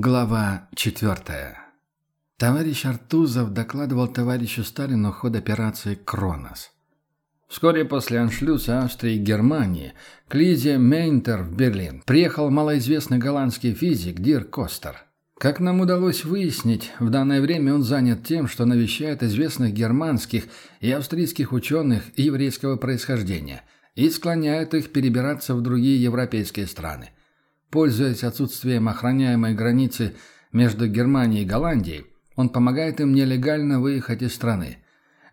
Глава четвертая. Товарищ Артузов докладывал товарищу Сталину ход операции «Кронос». Вскоре после аншлюса Австрии и Германии к Лизе Мейтнер в Берлин приехал малоизвестный голландский физик Дир Костер. Как нам удалось выяснить, в данное время он занят тем, что навещает известных германских и австрийских ученых еврейского происхождения и склоняет их перебираться в другие европейские страны. Пользуясь отсутствием охраняемой границы между Германией и Голландией, он помогает им нелегально выехать из страны.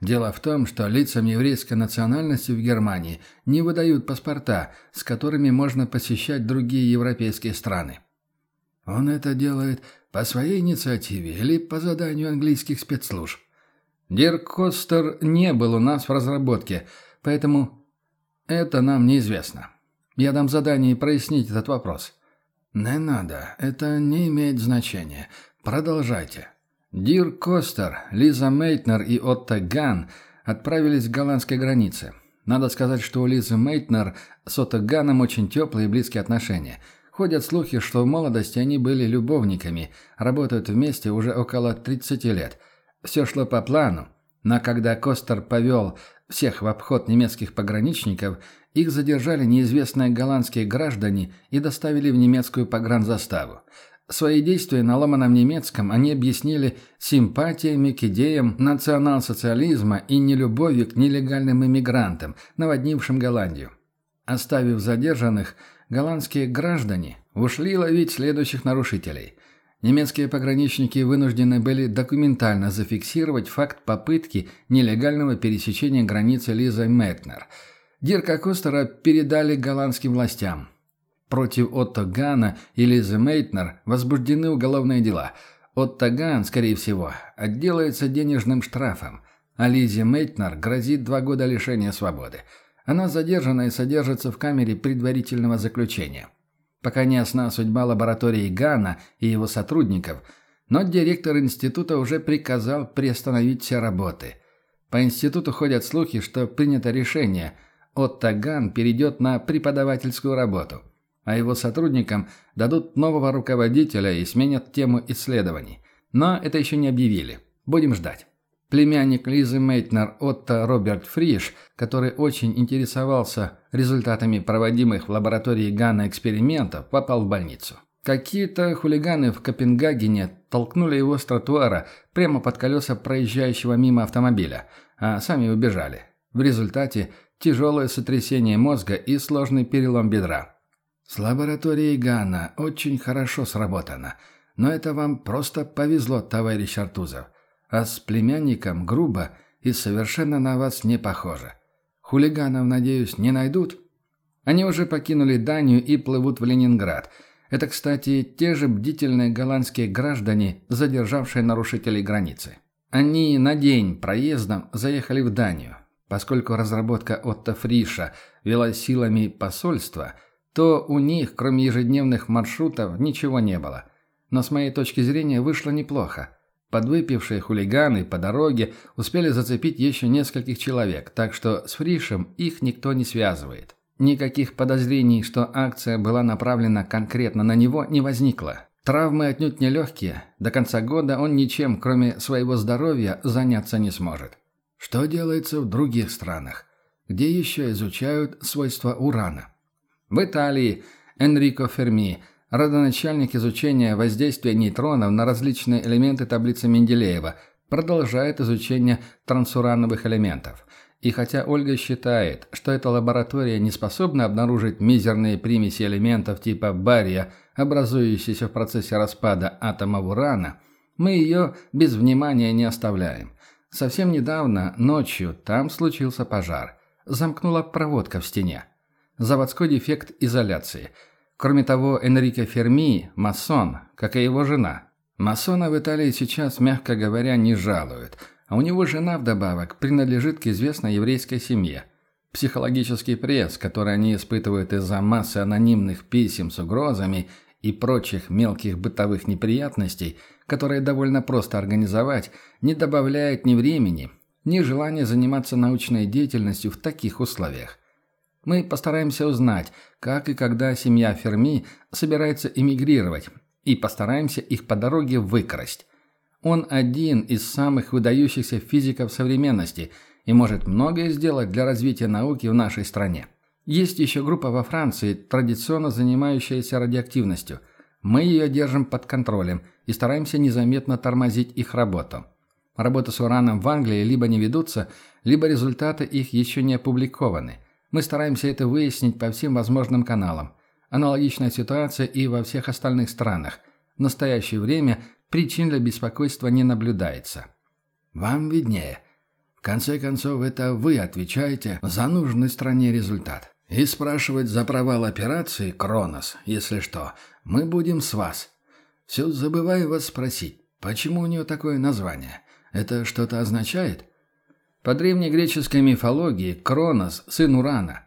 Дело в том, что лицам еврейской национальности в Германии не выдают паспорта, с которыми можно посещать другие европейские страны. Он это делает по своей инициативе или по заданию английских спецслужб. Дирк Костер не был у нас в разработке, поэтому это нам неизвестно. Я дам задание прояснить этот вопрос. «Не надо. Это не имеет значения. Продолжайте». Дир Костер, Лиза Мейтнер и Отто Ган отправились к голландской границе. Надо сказать, что у Лизы Мейтнер с Отто Ганом очень теплые и близкие отношения. Ходят слухи, что в молодости они были любовниками, работают вместе уже около 30 лет. Все шло по плану, но когда Костер повел всех в обход немецких пограничников, их задержали неизвестные голландские граждане и доставили в немецкую погранзаставу. Свои действия на ломаном немецком они объяснили симпатиями к идеям национал-социализма и нелюбовью к нелегальным иммигрантам, наводнившим Голландию. Оставив задержанных, голландские граждане ушли ловить следующих нарушителей. Немецкие пограничники вынуждены были документально зафиксировать факт попытки нелегального пересечения границы Лизой Метнер – Дирка Костера передали голландским властям. Против Отто Гана и Лизы Мейтнер возбуждены уголовные дела. Отто Ган, скорее всего, отделается денежным штрафом, а Лизе Мейтнер грозит два года лишения свободы. Она задержана и содержится в камере предварительного заключения. Пока не ясна судьба лаборатории Гана и его сотрудников, но директор института уже приказал приостановить все работы. По институту ходят слухи, что принято решение – Отто Ган перейдет на преподавательскую работу, а его сотрудникам дадут нового руководителя и сменят тему исследований. Но это еще не объявили. Будем ждать. Племянник Лизы Мейтнер Отто Роберт Фриш, который очень интересовался результатами проводимых в лаборатории Гана экспериментов, попал в больницу. Какие-то хулиганы в Копенгагене толкнули его с тротуара прямо под колеса проезжающего мимо автомобиля, а сами убежали. В результате тяжелое сотрясение мозга и сложный перелом бедра. С лабораторией Гана очень хорошо сработано, но это вам просто повезло, товарищ Артузов. А с племянником грубо и совершенно на вас не похоже. Хулиганов, надеюсь, не найдут? Они уже покинули Данию и плывут в Ленинград. Это, кстати, те же бдительные голландские граждане, задержавшие нарушителей границы. Они на день проездом заехали в Данию. Поскольку разработка Отто Фриша велась силами посольства, то у них, кроме ежедневных маршрутов, ничего не было. Но с моей точки зрения вышло неплохо. Подвыпившие хулиганы по дороге успели зацепить еще нескольких человек, так что с Фришем их никто не связывает. Никаких подозрений, что акция была направлена конкретно на него, не возникло. Травмы отнюдь не легкие. До конца года он ничем, кроме своего здоровья, заняться не сможет. Что делается в других странах? Где еще изучают свойства урана? В Италии Энрико Ферми, родоначальник изучения воздействия нейтронов на различные элементы таблицы Менделеева, продолжает изучение трансурановых элементов. И хотя Ольга считает, что эта лаборатория не способна обнаружить мизерные примеси элементов типа бария, образующиеся в процессе распада атомов урана, мы ее без внимания не оставляем. Совсем недавно, ночью, там случился пожар. Замкнула проводка в стене. Заводской дефект изоляции. Кроме того, Энрико Ферми – масон, как и его жена. Масона в Италии сейчас, мягко говоря, не жалуют. А у него жена вдобавок принадлежит к известной еврейской семье. Психологический пресс, который они испытывают из-за массы анонимных писем с угрозами и прочих мелких бытовых неприятностей – которое довольно просто организовать, не добавляет ни времени, ни желания заниматься научной деятельностью в таких условиях. Мы постараемся узнать, как и когда семья Ферми собирается эмигрировать, и постараемся их по дороге выкрасть. Он один из самых выдающихся физиков современности и может многое сделать для развития науки в нашей стране. Есть еще группа во Франции, традиционно занимающаяся радиоактивностью. Мы ее держим под контролем и стараемся незаметно тормозить их работу. Работы с ураном в Англии либо не ведутся, либо результаты их еще не опубликованы. Мы стараемся это выяснить по всем возможным каналам. Аналогичная ситуация и во всех остальных странах. В настоящее время причин для беспокойства не наблюдается. Вам виднее. В конце концов, это вы отвечаете за нужный стране результат. И спрашивать за провал операции, Кронос, если что, мы будем с вас. Все забываю вас спросить, почему у нее такое название? Это что-то означает? По древнегреческой мифологии Кронос, сын Урана,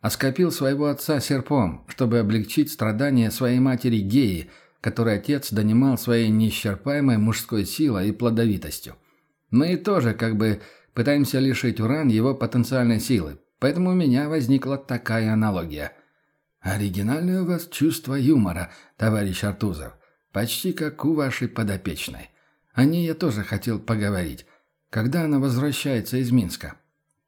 оскопил своего отца серпом, чтобы облегчить страдания своей матери Геи, которой отец донимал своей неисчерпаемой мужской силой и плодовитостью. Мы тоже как бы пытаемся лишить Уран его потенциальной силы, Поэтому у меня возникла такая аналогия. Оригинальное у вас чувство юмора, товарищ Артузов. Почти как у вашей подопечной. О ней я тоже хотел поговорить. Когда она возвращается из Минска?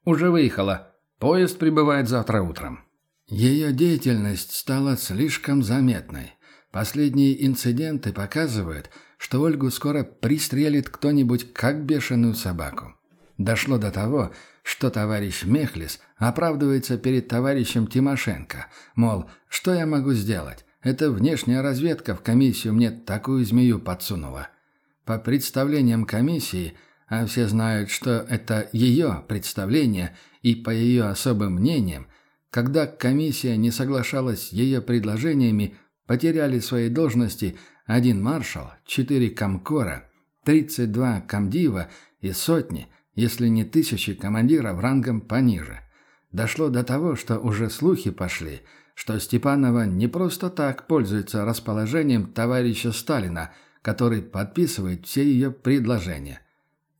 Уже выехала. Поезд прибывает завтра утром. Ее деятельность стала слишком заметной. Последние инциденты показывают, что Ольгу скоро пристрелит кто-нибудь как бешеную собаку. Дошло до того, что товарищ Мехлис оправдывается перед товарищем Тимошенко. Мол, что я могу сделать? Это внешняя разведка в комиссию мне такую змею подсунула. По представлениям комиссии, а все знают, что это ее представление, и по ее особым мнениям, когда комиссия не соглашалась с ее предложениями, потеряли свои должности один маршал, четыре комкора, 32 комдива и сотни – если не тысячи командиров рангом пониже. Дошло до того, что уже слухи пошли, что Степанова не просто так пользуется расположением товарища Сталина, который подписывает все ее предложения.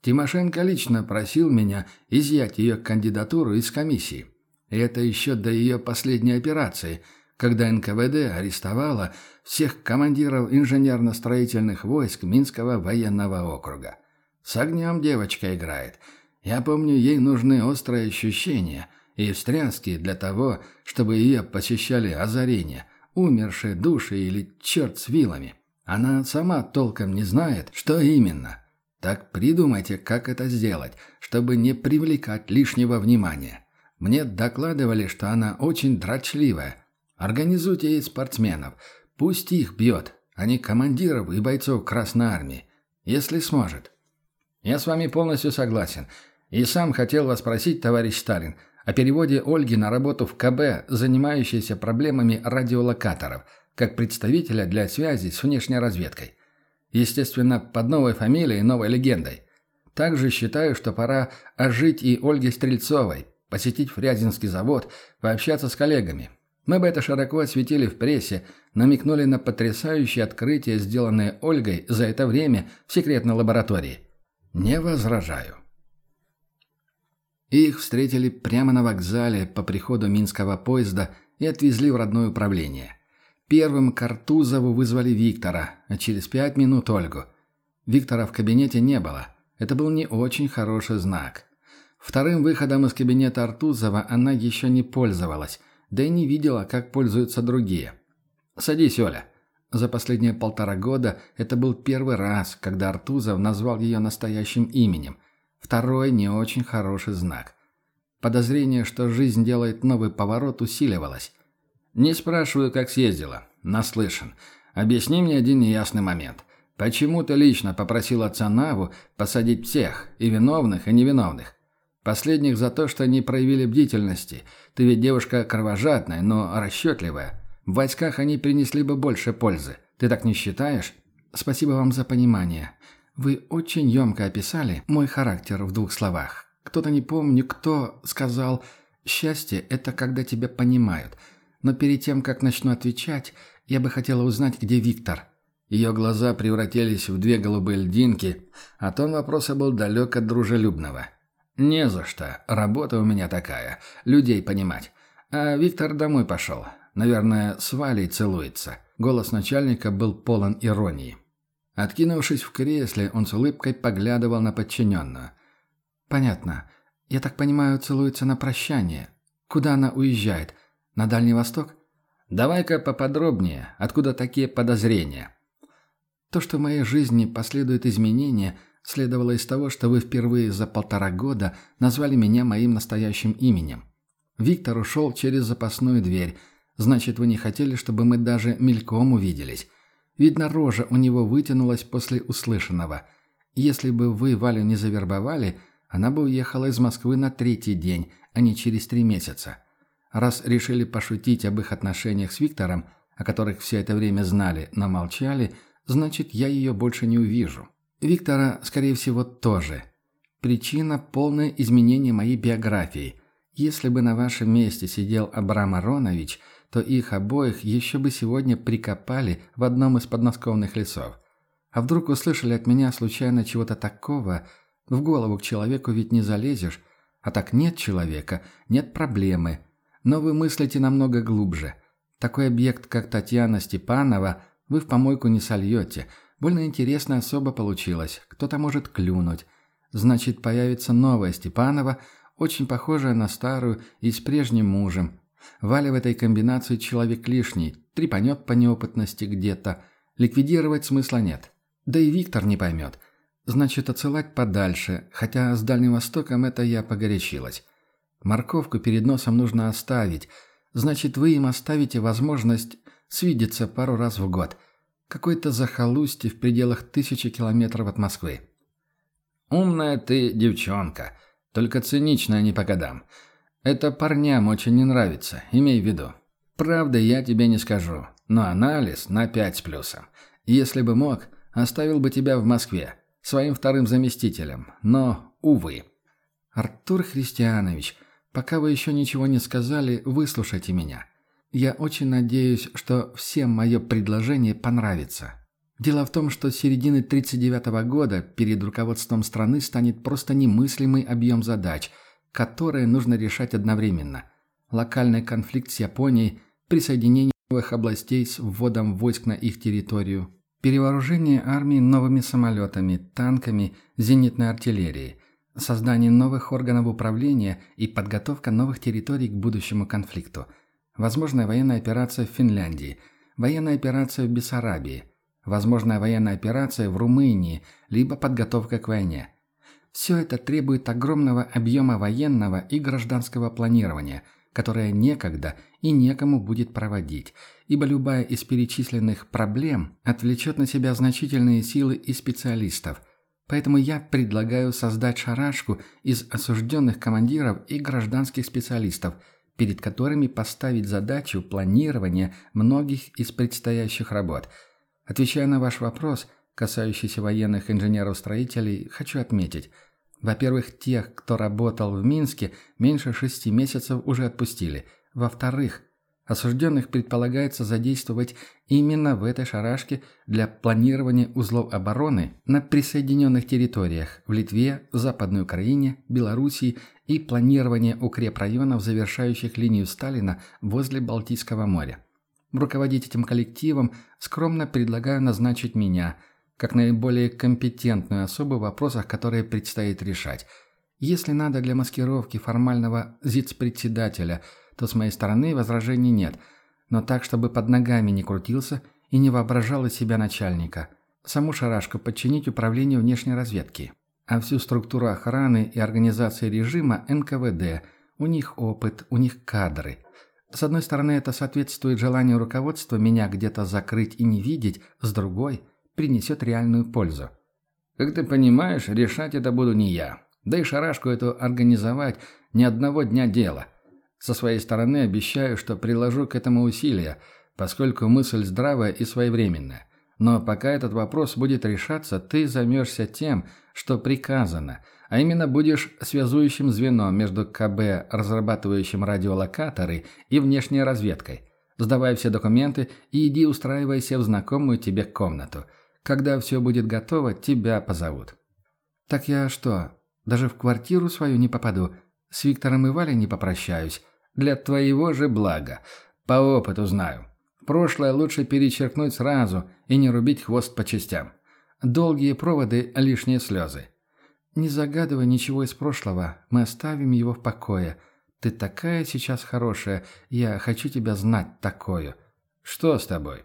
Тимошенко лично просил меня изъять ее кандидатуру из комиссии. И это еще до ее последней операции, когда НКВД арестовала всех командиров инженерно-строительных войск Минского военного округа. С огнем девочка играет. Я помню, ей нужны острые ощущения и встряски для того, чтобы ее посещали озарения, умершие души или черт с вилами. Она сама толком не знает, что именно. Так придумайте, как это сделать, чтобы не привлекать лишнего внимания. Мне докладывали, что она очень дрочливая. Организуйте ей спортсменов. Пусть их бьет, а не командиров и бойцов Красной Армии, если сможет. Я с вами полностью согласен. И сам хотел вас спросить, товарищ Сталин, о переводе Ольги на работу в КБ, занимающейся проблемами радиолокаторов, как представителя для связи с внешней разведкой. Естественно, под новой фамилией и новой легендой. Также считаю, что пора ожить и Ольге Стрельцовой, посетить Фрязинский завод, пообщаться с коллегами. Мы бы это широко осветили в прессе, намекнули на потрясающее открытие, сделанное Ольгой за это время в секретной лаборатории. Не возражаю. Их встретили прямо на вокзале по приходу минского поезда и отвезли в родное управление. Первым Картузову вызвали Виктора, а через пять минут Ольгу. Виктора в кабинете не было. Это был не очень хороший знак. Вторым выходом из кабинета Артузова она еще не пользовалась, да и не видела, как пользуются другие. «Садись, Оля», за последние полтора года это был первый раз, когда Артузов назвал ее настоящим именем. Второй не очень хороший знак. Подозрение, что жизнь делает новый поворот, усиливалось. «Не спрашиваю, как съездила. Наслышан. Объясни мне один неясный момент. Почему ты лично попросил отца Наву посадить всех, и виновных, и невиновных? Последних за то, что они проявили бдительности. Ты ведь девушка кровожадная, но расчетливая. В войсках они принесли бы больше пользы. Ты так не считаешь? Спасибо вам за понимание. Вы очень емко описали мой характер в двух словах. Кто-то, не помню, кто сказал «Счастье – это когда тебя понимают». Но перед тем, как начну отвечать, я бы хотела узнать, где Виктор. Ее глаза превратились в две голубые льдинки, а тон вопроса был далек от дружелюбного. «Не за что. Работа у меня такая. Людей понимать. А Виктор домой пошел. Наверное, с Валей целуется. Голос начальника был полон иронии. Откинувшись в кресле, он с улыбкой поглядывал на подчиненную. «Понятно. Я так понимаю, целуется на прощание. Куда она уезжает? На Дальний Восток?» «Давай-ка поподробнее. Откуда такие подозрения?» «То, что в моей жизни последуют изменения, следовало из того, что вы впервые за полтора года назвали меня моим настоящим именем. Виктор ушел через запасную дверь. Значит, вы не хотели, чтобы мы даже мельком увиделись. Видно, рожа у него вытянулась после услышанного. Если бы вы Валю не завербовали, она бы уехала из Москвы на третий день, а не через три месяца. Раз решили пошутить об их отношениях с Виктором, о которых все это время знали, но молчали, значит, я ее больше не увижу. Виктора, скорее всего, тоже. Причина – полное изменение моей биографии. Если бы на вашем месте сидел Абрам Аронович – то их обоих еще бы сегодня прикопали в одном из подмосковных лесов. А вдруг услышали от меня случайно чего-то такого, в голову к человеку ведь не залезешь, а так нет человека, нет проблемы. Но вы мыслите намного глубже. Такой объект, как Татьяна Степанова, вы в помойку не сольете. Больно интересно особо получилось. Кто-то может клюнуть. Значит, появится новая Степанова, очень похожая на старую и с прежним мужем, Валя в этой комбинации человек лишний, трепанет по неопытности где-то. Ликвидировать смысла нет. Да и Виктор не поймет. Значит, отсылать подальше, хотя с Дальним Востоком это я погорячилась. Морковку перед носом нужно оставить. Значит, вы им оставите возможность свидеться пару раз в год. Какой-то захолустье в пределах тысячи километров от Москвы. «Умная ты девчонка, только циничная не по годам. Это парням очень не нравится, имей в виду. Правда, я тебе не скажу, но анализ на пять с плюсом. Если бы мог, оставил бы тебя в Москве, своим вторым заместителем, но, увы. Артур Христианович, пока вы еще ничего не сказали, выслушайте меня. Я очень надеюсь, что всем мое предложение понравится. Дело в том, что с середины 1939 года перед руководством страны станет просто немыслимый объем задач – которые нужно решать одновременно. Локальный конфликт с Японией, присоединение новых областей с вводом войск на их территорию, перевооружение армии новыми самолетами, танками, зенитной артиллерией, создание новых органов управления и подготовка новых территорий к будущему конфликту, возможная военная операция в Финляндии, военная операция в Бессарабии, возможная военная операция в Румынии, либо подготовка к войне – все это требует огромного объема военного и гражданского планирования, которое некогда и некому будет проводить, ибо любая из перечисленных проблем отвлечет на себя значительные силы и специалистов. Поэтому я предлагаю создать шарашку из осужденных командиров и гражданских специалистов, перед которыми поставить задачу планирования многих из предстоящих работ. Отвечая на ваш вопрос, касающийся военных инженеров-строителей, хочу отметить – во-первых, тех, кто работал в Минске, меньше шести месяцев уже отпустили. Во-вторых, осужденных предполагается задействовать именно в этой шарашке для планирования узлов обороны на присоединенных территориях в Литве, Западной Украине, Белоруссии и планирования укрепрайонов, завершающих линию Сталина возле Балтийского моря. Руководить этим коллективом скромно предлагаю назначить меня – как наиболее компетентную особу в вопросах, которые предстоит решать. Если надо для маскировки формального ЗИЦ-председателя, то с моей стороны возражений нет, но так, чтобы под ногами не крутился и не воображал из себя начальника. Саму шарашку подчинить управлению внешней разведки, а всю структуру охраны и организации режима НКВД. У них опыт, у них кадры. С одной стороны, это соответствует желанию руководства меня где-то закрыть и не видеть, с другой – принесет реальную пользу. Как ты понимаешь, решать это буду не я. Да и шарашку эту организовать ни одного дня дело. Со своей стороны обещаю, что приложу к этому усилия, поскольку мысль здравая и своевременная. Но пока этот вопрос будет решаться, ты займешься тем, что приказано, а именно будешь связующим звеном между КБ, разрабатывающим радиолокаторы, и внешней разведкой. Сдавай все документы и иди устраивайся в знакомую тебе комнату – когда все будет готово, тебя позовут». «Так я что, даже в квартиру свою не попаду? С Виктором и Валей не попрощаюсь? Для твоего же блага. По опыту знаю. Прошлое лучше перечеркнуть сразу и не рубить хвост по частям. Долгие проводы – лишние слезы. Не загадывай ничего из прошлого, мы оставим его в покое. Ты такая сейчас хорошая, я хочу тебя знать такое. Что с тобой?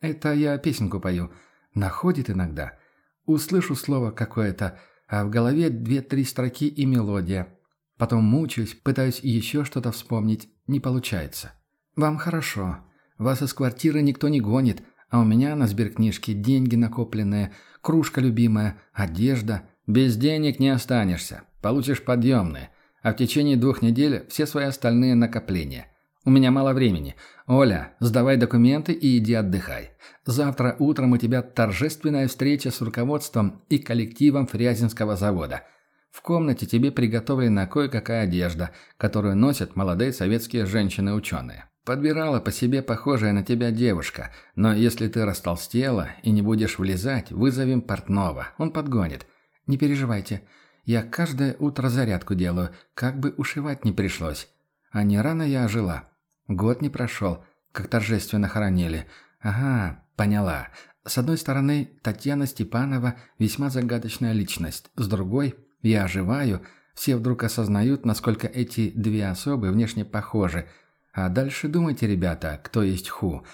Это я песенку пою. Находит иногда. Услышу слово какое-то, а в голове две-три строки и мелодия. Потом мучаюсь, пытаюсь еще что-то вспомнить, не получается. Вам хорошо. Вас из квартиры никто не гонит, а у меня на сберкнижке деньги накопленные, кружка любимая, одежда – без денег не останешься. Получишь подъемные. А в течение двух недель все свои остальные накопления. У меня мало времени. Оля, сдавай документы и иди отдыхай. Завтра утром у тебя торжественная встреча с руководством и коллективом Фрязинского завода. В комнате тебе приготовлена кое-какая одежда, которую носят молодые советские женщины-ученые. Подбирала по себе похожая на тебя девушка, но если ты растолстела и не будешь влезать, вызовем портного, он подгонит. «Не переживайте. Я каждое утро зарядку делаю, как бы ушивать не пришлось. А не рано я ожила. Год не прошел, как торжественно хоронили. Ага, поняла. С одной стороны, Татьяна Степанова весьма загадочная личность. С другой, я оживаю, все вдруг осознают, насколько эти две особы внешне похожи. А дальше думайте, ребята, кто есть ху.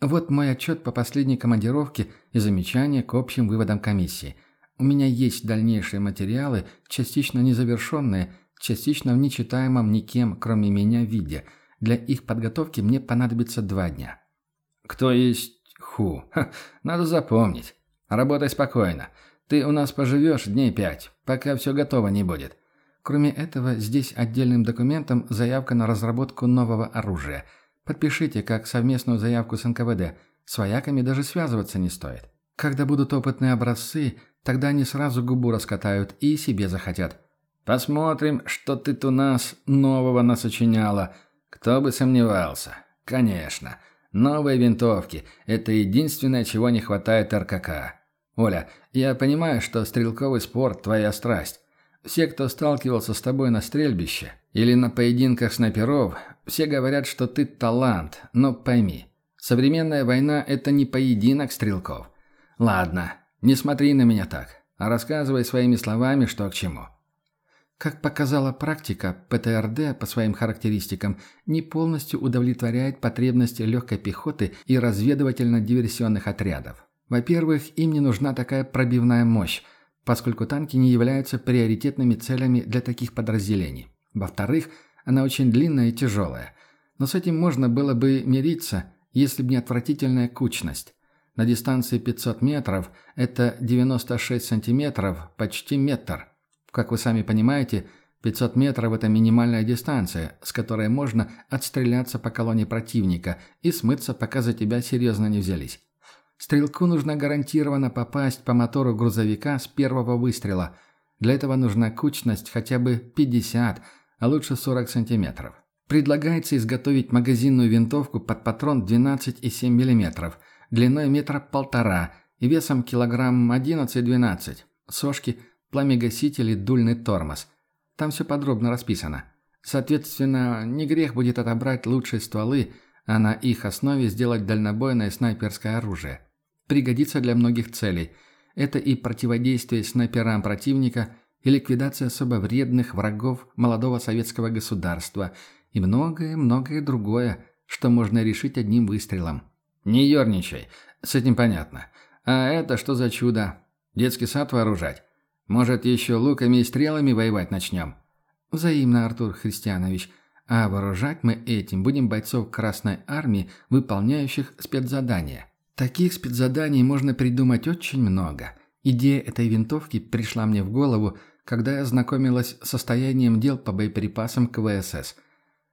Вот мой отчет по последней командировке и замечания к общим выводам комиссии – у меня есть дальнейшие материалы, частично незавершенные, частично в нечитаемом никем, кроме меня, виде. Для их подготовки мне понадобится два дня. Кто есть ху? Ха, надо запомнить. Работай спокойно. Ты у нас поживешь дней пять, пока все готово не будет. Кроме этого, здесь отдельным документом заявка на разработку нового оружия. Подпишите как совместную заявку с НКВД. С вояками даже связываться не стоит. Когда будут опытные образцы, Тогда они сразу губу раскатают и себе захотят. Посмотрим, что ты у нас нового насочиняла. Кто бы сомневался. Конечно. Новые винтовки – это единственное, чего не хватает РКК. Оля, я понимаю, что стрелковый спорт – твоя страсть. Все, кто сталкивался с тобой на стрельбище или на поединках снайперов, все говорят, что ты талант, но пойми, современная война – это не поединок стрелков. Ладно, не смотри на меня так, а рассказывай своими словами, что к чему. Как показала практика, ПТРД по своим характеристикам не полностью удовлетворяет потребности легкой пехоты и разведывательно-диверсионных отрядов. Во-первых, им не нужна такая пробивная мощь, поскольку танки не являются приоритетными целями для таких подразделений. Во-вторых, она очень длинная и тяжелая. Но с этим можно было бы мириться, если бы не отвратительная кучность. На дистанции 500 метров это 96 сантиметров, почти метр. Как вы сами понимаете, 500 метров – это минимальная дистанция, с которой можно отстреляться по колонне противника и смыться, пока за тебя серьезно не взялись. Стрелку нужно гарантированно попасть по мотору грузовика с первого выстрела. Для этого нужна кучность хотя бы 50, а лучше 40 сантиметров. Предлагается изготовить магазинную винтовку под патрон 12,7 миллиметров длиной метра полтора и весом килограмм 11-12. Сошки, пламегаситель и дульный тормоз. Там все подробно расписано. Соответственно, не грех будет отобрать лучшие стволы, а на их основе сделать дальнобойное снайперское оружие. Пригодится для многих целей. Это и противодействие снайперам противника, и ликвидация особо вредных врагов молодого советского государства, и многое-многое другое, что можно решить одним выстрелом. «Не ерничай. С этим понятно. А это что за чудо? Детский сад вооружать? Может, еще луками и стрелами воевать начнем?» «Взаимно, Артур Христианович. А вооружать мы этим будем бойцов Красной Армии, выполняющих спецзадания. Таких спецзаданий можно придумать очень много. Идея этой винтовки пришла мне в голову, когда я знакомилась с состоянием дел по боеприпасам к ВСС.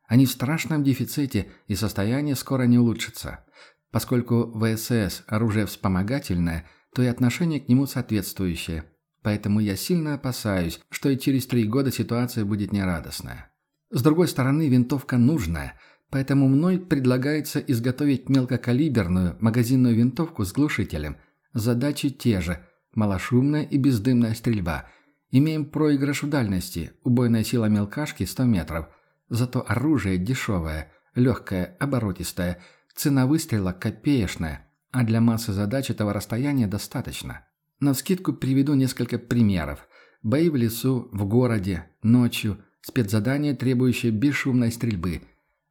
Они в страшном дефиците, и состояние скоро не улучшится. Поскольку ВСС – оружие вспомогательное, то и отношение к нему соответствующее. Поэтому я сильно опасаюсь, что и через три года ситуация будет нерадостная. С другой стороны, винтовка нужная, поэтому мной предлагается изготовить мелкокалиберную магазинную винтовку с глушителем. Задачи те же – малошумная и бездымная стрельба. Имеем проигрыш в дальности, убойная сила мелкашки – 100 метров. Зато оружие дешевое, легкое, оборотистое – Цена выстрела копеечная, а для массы задач этого расстояния достаточно. На вскидку приведу несколько примеров. Бои в лесу, в городе, ночью, спецзадания, требующие бесшумной стрельбы.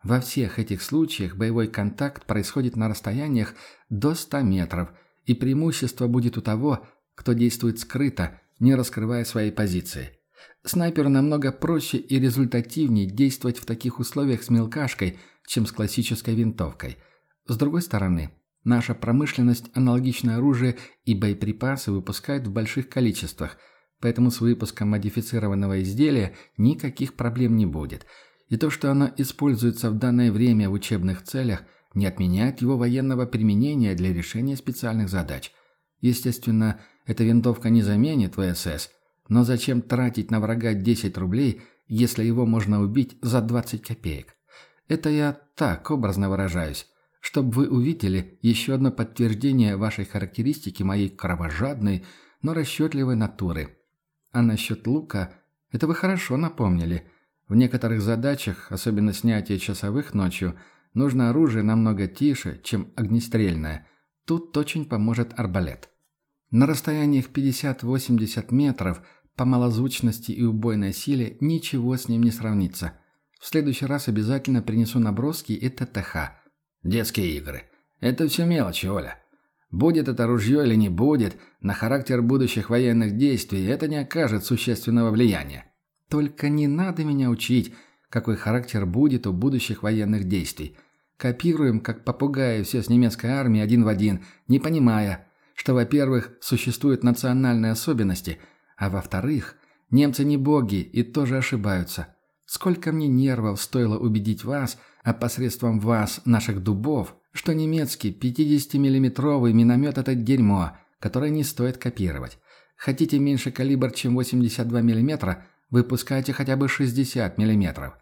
Во всех этих случаях боевой контакт происходит на расстояниях до 100 метров, и преимущество будет у того, кто действует скрыто, не раскрывая своей позиции. Снайперу намного проще и результативнее действовать в таких условиях с мелкашкой, чем с классической винтовкой. С другой стороны, наша промышленность аналогичное оружие и боеприпасы выпускает в больших количествах, поэтому с выпуском модифицированного изделия никаких проблем не будет. И то, что оно используется в данное время в учебных целях, не отменяет его военного применения для решения специальных задач. Естественно, эта винтовка не заменит ВСС – но зачем тратить на врага 10 рублей, если его можно убить за 20 копеек? Это я так образно выражаюсь, чтобы вы увидели еще одно подтверждение вашей характеристики моей кровожадной, но расчетливой натуры. А насчет лука, это вы хорошо напомнили. В некоторых задачах, особенно снятие часовых ночью, нужно оружие намного тише, чем огнестрельное. Тут очень поможет арбалет. На расстояниях 50-80 метров по малозвучности и убойной силе ничего с ним не сравнится. В следующий раз обязательно принесу наброски и ТТХ. Детские игры. Это все мелочи, Оля. Будет это ружье или не будет, на характер будущих военных действий это не окажет существенного влияния. Только не надо меня учить, какой характер будет у будущих военных действий. Копируем, как попугаи, все с немецкой армии один в один, не понимая, что, во-первых, существуют национальные особенности, а во-вторых, немцы не боги и тоже ошибаются. Сколько мне нервов стоило убедить вас, а посредством вас, наших дубов, что немецкий 50-миллиметровый миномет – это дерьмо, которое не стоит копировать. Хотите меньше калибр, чем 82 мм, выпускайте хотя бы 60 мм.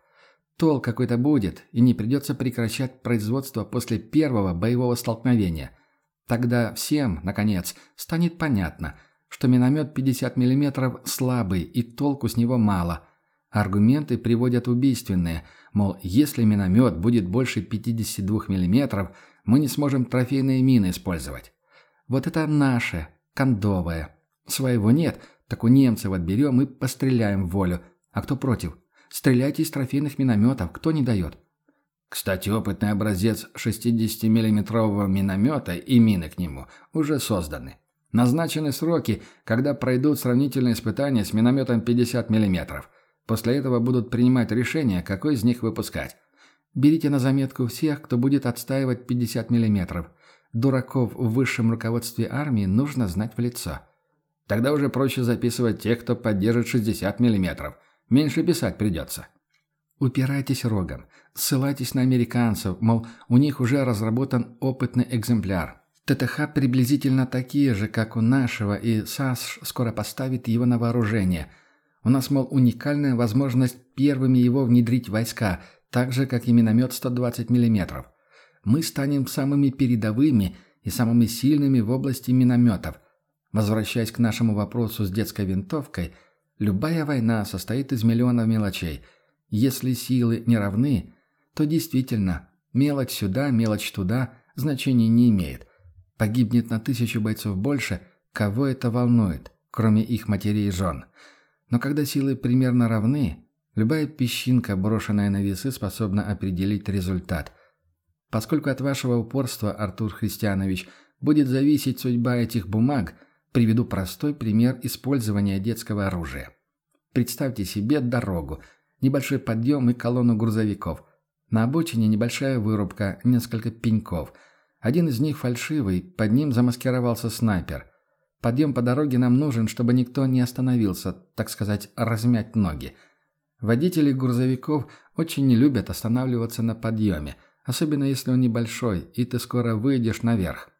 Толк какой-то будет, и не придется прекращать производство после первого боевого столкновения – Тогда всем, наконец, станет понятно, что миномет 50 мм слабый и толку с него мало. Аргументы приводят убийственные, мол, если миномет будет больше 52 мм, мы не сможем трофейные мины использовать. Вот это наше, кондовое. Своего нет, так у немцев отберем и постреляем в волю. А кто против? Стреляйте из трофейных минометов, кто не дает? Кстати, опытный образец 60-миллиметрового миномета и мины к нему уже созданы. Назначены сроки, когда пройдут сравнительные испытания с минометом 50 мм. После этого будут принимать решение, какой из них выпускать. Берите на заметку всех, кто будет отстаивать 50 мм. Дураков в высшем руководстве армии нужно знать в лицо. Тогда уже проще записывать тех, кто поддержит 60 мм. Меньше писать придется. Упирайтесь рогом, ссылайтесь на американцев, мол, у них уже разработан опытный экземпляр. ТТХ приблизительно такие же, как у нашего, и САС скоро поставит его на вооружение. У нас, мол, уникальная возможность первыми его внедрить в войска, так же, как и миномет 120 мм. Мы станем самыми передовыми и самыми сильными в области минометов. Возвращаясь к нашему вопросу с детской винтовкой, любая война состоит из миллионов мелочей – если силы не равны, то действительно, мелочь сюда, мелочь туда значения не имеет. Погибнет на тысячу бойцов больше, кого это волнует, кроме их матерей и жен. Но когда силы примерно равны, любая песчинка, брошенная на весы, способна определить результат. Поскольку от вашего упорства, Артур Христианович, будет зависеть судьба этих бумаг, приведу простой пример использования детского оружия. Представьте себе дорогу – Небольшой подъем и колонну грузовиков. На обочине небольшая вырубка, несколько пеньков. Один из них фальшивый, под ним замаскировался снайпер. Подъем по дороге нам нужен, чтобы никто не остановился, так сказать, размять ноги. Водители грузовиков очень не любят останавливаться на подъеме, особенно если он небольшой, и ты скоро выйдешь наверх.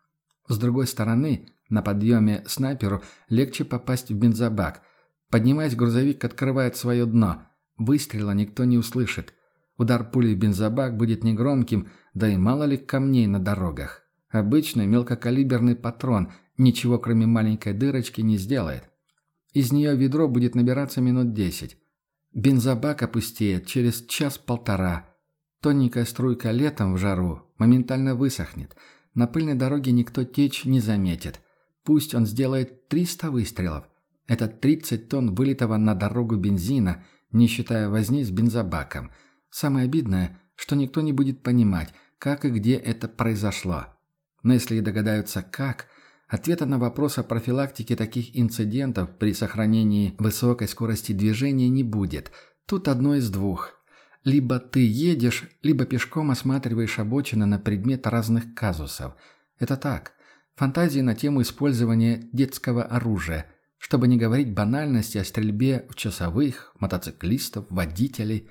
С другой стороны, на подъеме снайперу легче попасть в бензобак. Поднимаясь, грузовик открывает свое дно – Выстрела никто не услышит. Удар пули в бензобак будет негромким, да и мало ли камней на дорогах. Обычный мелкокалиберный патрон ничего кроме маленькой дырочки не сделает. Из нее ведро будет набираться минут десять. Бензобак опустеет через час-полтора. Тоненькая струйка летом в жару моментально высохнет. На пыльной дороге никто течь не заметит. Пусть он сделает 300 выстрелов. Это 30 тонн вылитого на дорогу бензина, не считая возни с бензобаком. Самое обидное, что никто не будет понимать, как и где это произошло. Но если и догадаются как, ответа на вопрос о профилактике таких инцидентов при сохранении высокой скорости движения не будет. Тут одно из двух. Либо ты едешь, либо пешком осматриваешь обочины на предмет разных казусов. Это так. Фантазии на тему использования детского оружия, чтобы не говорить банальности о стрельбе в часовых, мотоциклистов, водителей.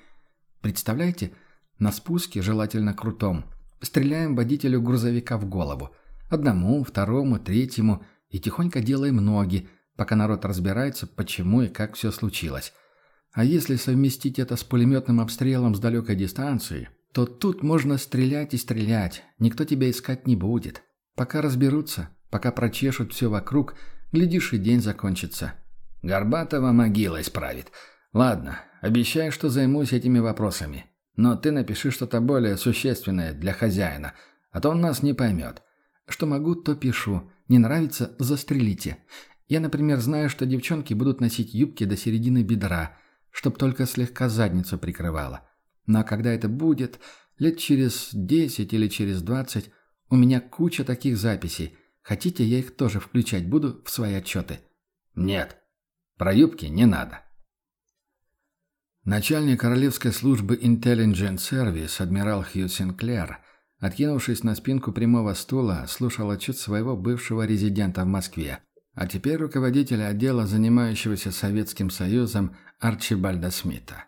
Представляете, на спуске, желательно крутом, стреляем водителю грузовика в голову. Одному, второму, третьему и тихонько делаем ноги, пока народ разбирается, почему и как все случилось. А если совместить это с пулеметным обстрелом с далекой дистанции, то тут можно стрелять и стрелять, никто тебя искать не будет. Пока разберутся, пока прочешут все вокруг, глядишь и день закончится. Горбатова могила исправит. Ладно, обещаю, что займусь этими вопросами. Но ты напиши что-то более существенное для хозяина, а то он нас не поймет. Что могу, то пишу. Не нравится – застрелите. Я, например, знаю, что девчонки будут носить юбки до середины бедра – чтоб только слегка задницу прикрывала. Но когда это будет, лет через десять или через двадцать, у меня куча таких записей. Хотите, я их тоже включать буду в свои отчеты? Нет, про юбки не надо. Начальник Королевской службы Intelligence Service, адмирал Хью Синклер, откинувшись на спинку прямого стула, слушал отчет своего бывшего резидента в Москве, а теперь руководителя отдела, занимающегося Советским Союзом, Арчибальда Смита.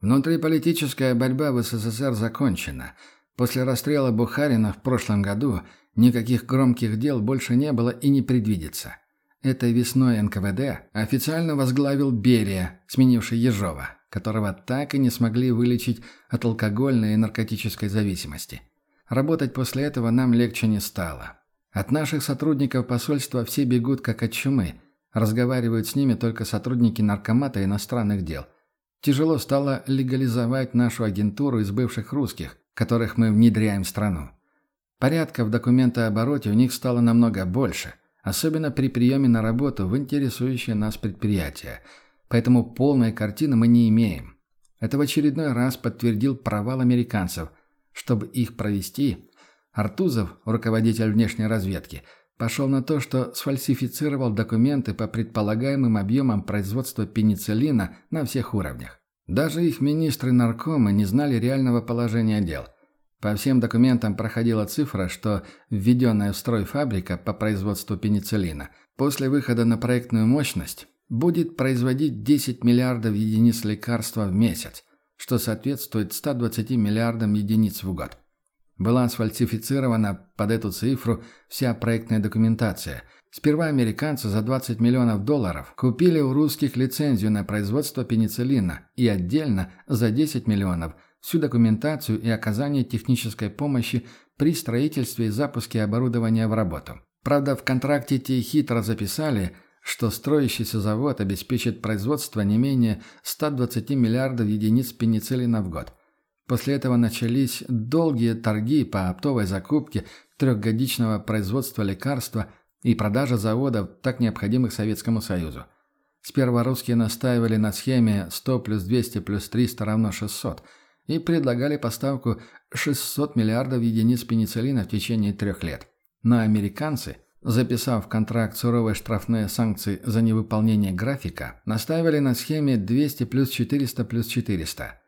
Внутриполитическая борьба в СССР закончена. После расстрела Бухарина в прошлом году никаких громких дел больше не было и не предвидится. Этой весной НКВД официально возглавил Берия, сменивший Ежова, которого так и не смогли вылечить от алкогольной и наркотической зависимости. Работать после этого нам легче не стало. От наших сотрудников посольства все бегут как от чумы. Разговаривают с ними только сотрудники наркомата иностранных дел. Тяжело стало легализовать нашу агентуру из бывших русских, которых мы внедряем в страну. Порядка в документообороте у них стало намного больше, особенно при приеме на работу в интересующие нас предприятия. Поэтому полной картины мы не имеем. Это в очередной раз подтвердил провал американцев. Чтобы их провести, Артузов, руководитель внешней разведки, пошел на то, что сфальсифицировал документы по предполагаемым объемам производства пенициллина на всех уровнях. Даже их министры-наркомы не знали реального положения дел. По всем документам проходила цифра, что введенная в строй фабрика по производству пенициллина после выхода на проектную мощность будет производить 10 миллиардов единиц лекарства в месяц, что соответствует 120 миллиардам единиц в год. Была сфальсифицирована под эту цифру вся проектная документация. Сперва американцы за 20 миллионов долларов купили у русских лицензию на производство пенициллина и отдельно за 10 миллионов всю документацию и оказание технической помощи при строительстве и запуске оборудования в работу. Правда, в контракте те хитро записали, что строящийся завод обеспечит производство не менее 120 миллиардов единиц пенициллина в год. После этого начались долгие торги по оптовой закупке трехгодичного производства лекарства и продажа заводов, так необходимых Советскому Союзу. Сперва русские настаивали на схеме 100 плюс 200 плюс 300 равно 600 и предлагали поставку 600 миллиардов единиц пенициллина в течение трех лет. Но американцы, записав в контракт суровые штрафные санкции за невыполнение графика, настаивали на схеме 200 плюс 400 плюс 400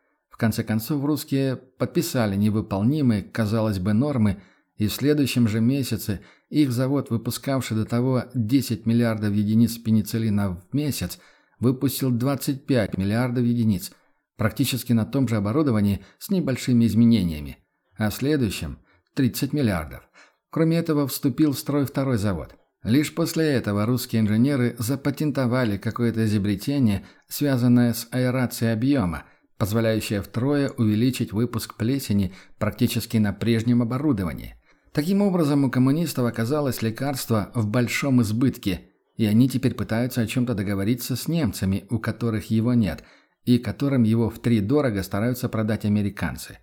конце концов, русские подписали невыполнимые, казалось бы, нормы, и в следующем же месяце их завод, выпускавший до того 10 миллиардов единиц пенициллина в месяц, выпустил 25 миллиардов единиц, практически на том же оборудовании с небольшими изменениями, а в следующем – 30 миллиардов. Кроме этого, вступил в строй второй завод. Лишь после этого русские инженеры запатентовали какое-то изобретение, связанное с аэрацией объема, позволяющая втрое увеличить выпуск плесени практически на прежнем оборудовании. Таким образом, у коммунистов оказалось лекарство в большом избытке, и они теперь пытаются о чем-то договориться с немцами, у которых его нет, и которым его втридорого стараются продать американцы.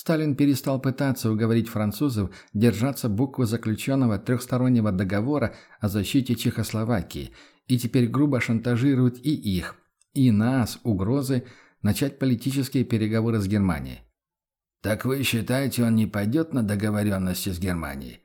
Сталин перестал пытаться уговорить французов держаться буквы заключенного трехстороннего договора о защите Чехословакии и теперь грубо шантажирует и их, и нас угрозы начать политические переговоры с Германией. «Так вы считаете, он не пойдет на договоренности с Германией?»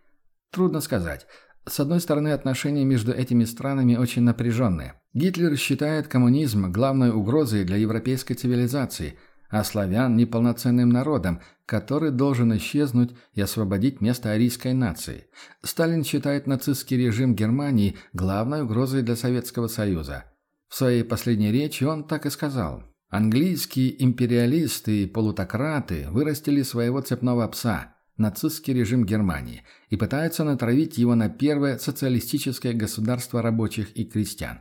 Трудно сказать. С одной стороны, отношения между этими странами очень напряженные. Гитлер считает коммунизм главной угрозой для европейской цивилизации, а славян – неполноценным народом, который должен исчезнуть и освободить место арийской нации. Сталин считает нацистский режим Германии главной угрозой для Советского Союза. В своей последней речи он так и сказал. Английские империалисты и полутократы вырастили своего цепного пса, нацистский режим Германии, и пытаются натравить его на первое социалистическое государство рабочих и крестьян.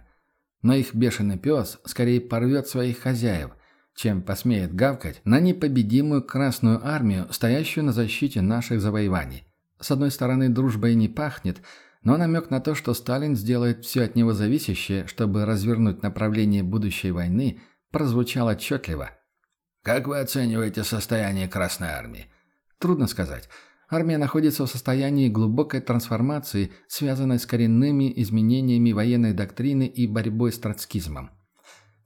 Но их бешеный пес скорее порвет своих хозяев – чем посмеет гавкать на непобедимую Красную Армию, стоящую на защите наших завоеваний. С одной стороны, дружба и не пахнет, но намек на то, что Сталин сделает все от него зависящее, чтобы развернуть направление будущей войны, прозвучал отчетливо. «Как вы оцениваете состояние Красной Армии?» Трудно сказать. Армия находится в состоянии глубокой трансформации, связанной с коренными изменениями военной доктрины и борьбой с троцкизмом.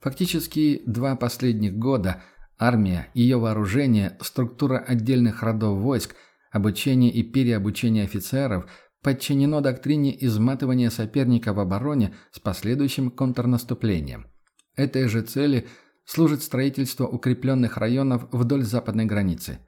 Фактически два последних года армия, ее вооружение, структура отдельных родов войск, обучение и переобучение офицеров подчинено доктрине изматывания соперника в обороне с последующим контрнаступлением. Этой же цели служит строительство укрепленных районов вдоль западной границы.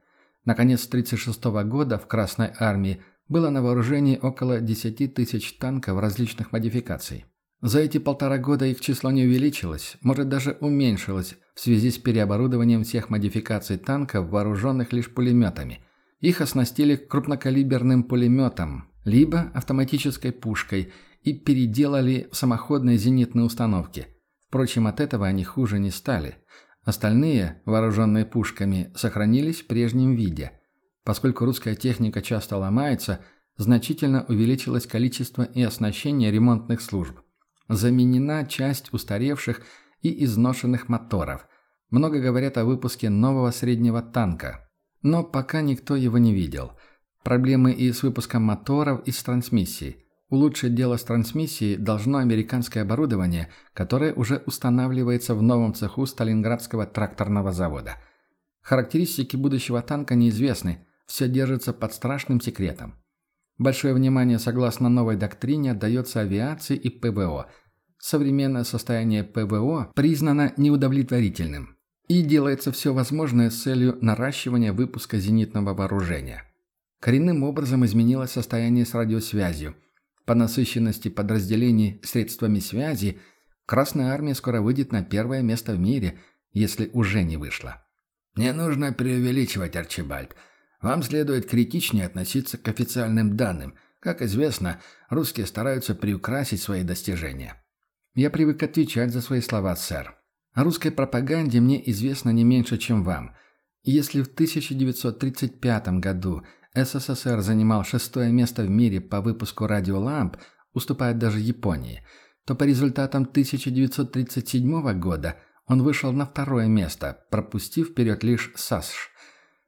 Наконец 1936 года в Красной армии было на вооружении около 10 тысяч танков различных модификаций. За эти полтора года их число не увеличилось, может даже уменьшилось в связи с переоборудованием всех модификаций танков, вооруженных лишь пулеметами. Их оснастили крупнокалиберным пулеметом, либо автоматической пушкой и переделали в самоходные зенитные установки. Впрочем, от этого они хуже не стали. Остальные, вооруженные пушками, сохранились в прежнем виде. Поскольку русская техника часто ломается, значительно увеличилось количество и оснащение ремонтных служб. Заменена часть устаревших и изношенных моторов. Много говорят о выпуске нового среднего танка. Но пока никто его не видел. Проблемы и с выпуском моторов, и с трансмиссией. Улучшить дело с трансмиссией должно американское оборудование, которое уже устанавливается в новом цеху Сталинградского тракторного завода. Характеристики будущего танка неизвестны, все держится под страшным секретом. Большое внимание, согласно новой доктрине, отдается авиации и ПВО. Современное состояние ПВО признано неудовлетворительным. И делается все возможное с целью наращивания выпуска зенитного вооружения. Коренным образом изменилось состояние с радиосвязью. По насыщенности подразделений средствами связи Красная Армия скоро выйдет на первое место в мире, если уже не вышла. «Не нужно преувеличивать, Арчибальд», вам следует критичнее относиться к официальным данным. Как известно, русские стараются приукрасить свои достижения. Я привык отвечать за свои слова, сэр. О русской пропаганде мне известно не меньше, чем вам. Если в 1935 году СССР занимал шестое место в мире по выпуску радиоламп, уступая даже Японии, то по результатам 1937 года он вышел на второе место, пропустив вперед лишь САСШ.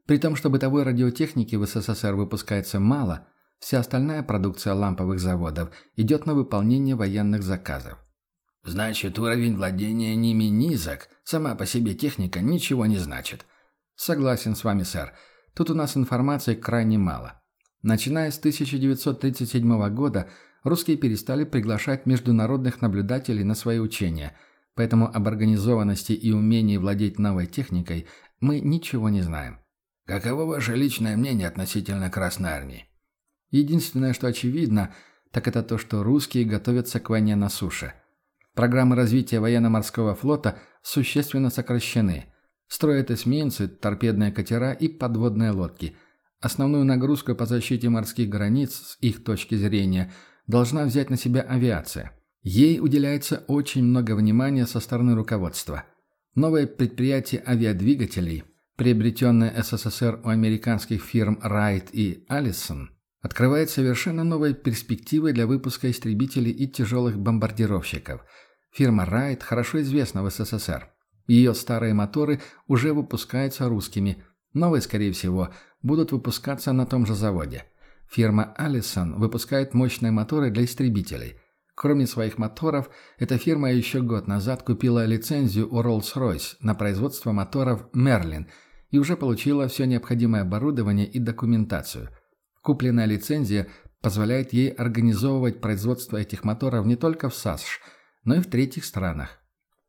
При том, что бытовой радиотехники в СССР выпускается мало, вся остальная продукция ламповых заводов идет на выполнение военных заказов. Значит, уровень владения ними низок, сама по себе техника ничего не значит. Согласен с вами, сэр. Тут у нас информации крайне мало. Начиная с 1937 года, русские перестали приглашать международных наблюдателей на свои учения, поэтому об организованности и умении владеть новой техникой мы ничего не знаем. Каково ваше личное мнение относительно Красной Армии? Единственное, что очевидно, так это то, что русские готовятся к войне на суше. Программы развития военно-морского флота существенно сокращены. Строят эсминцы, торпедные катера и подводные лодки. Основную нагрузку по защите морских границ, с их точки зрения, должна взять на себя авиация. Ей уделяется очень много внимания со стороны руководства. Новое предприятие авиадвигателей – приобретенная СССР у американских фирм Wright и Allison, открывает совершенно новые перспективы для выпуска истребителей и тяжелых бомбардировщиков. Фирма Wright хорошо известна в СССР. Ее старые моторы уже выпускаются русскими, Новые, скорее всего, будут выпускаться на том же заводе. Фирма Allison выпускает мощные моторы для истребителей. Кроме своих моторов, эта фирма еще год назад купила лицензию у Rolls-Royce на производство моторов Merlin и уже получила все необходимое оборудование и документацию. Купленная лицензия позволяет ей организовывать производство этих моторов не только в САСШ, но и в третьих странах.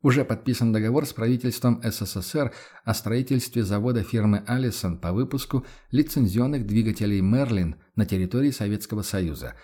Уже подписан договор с правительством СССР о строительстве завода фирмы «Алисон» по выпуску лицензионных двигателей «Мерлин» на территории Советского Союза.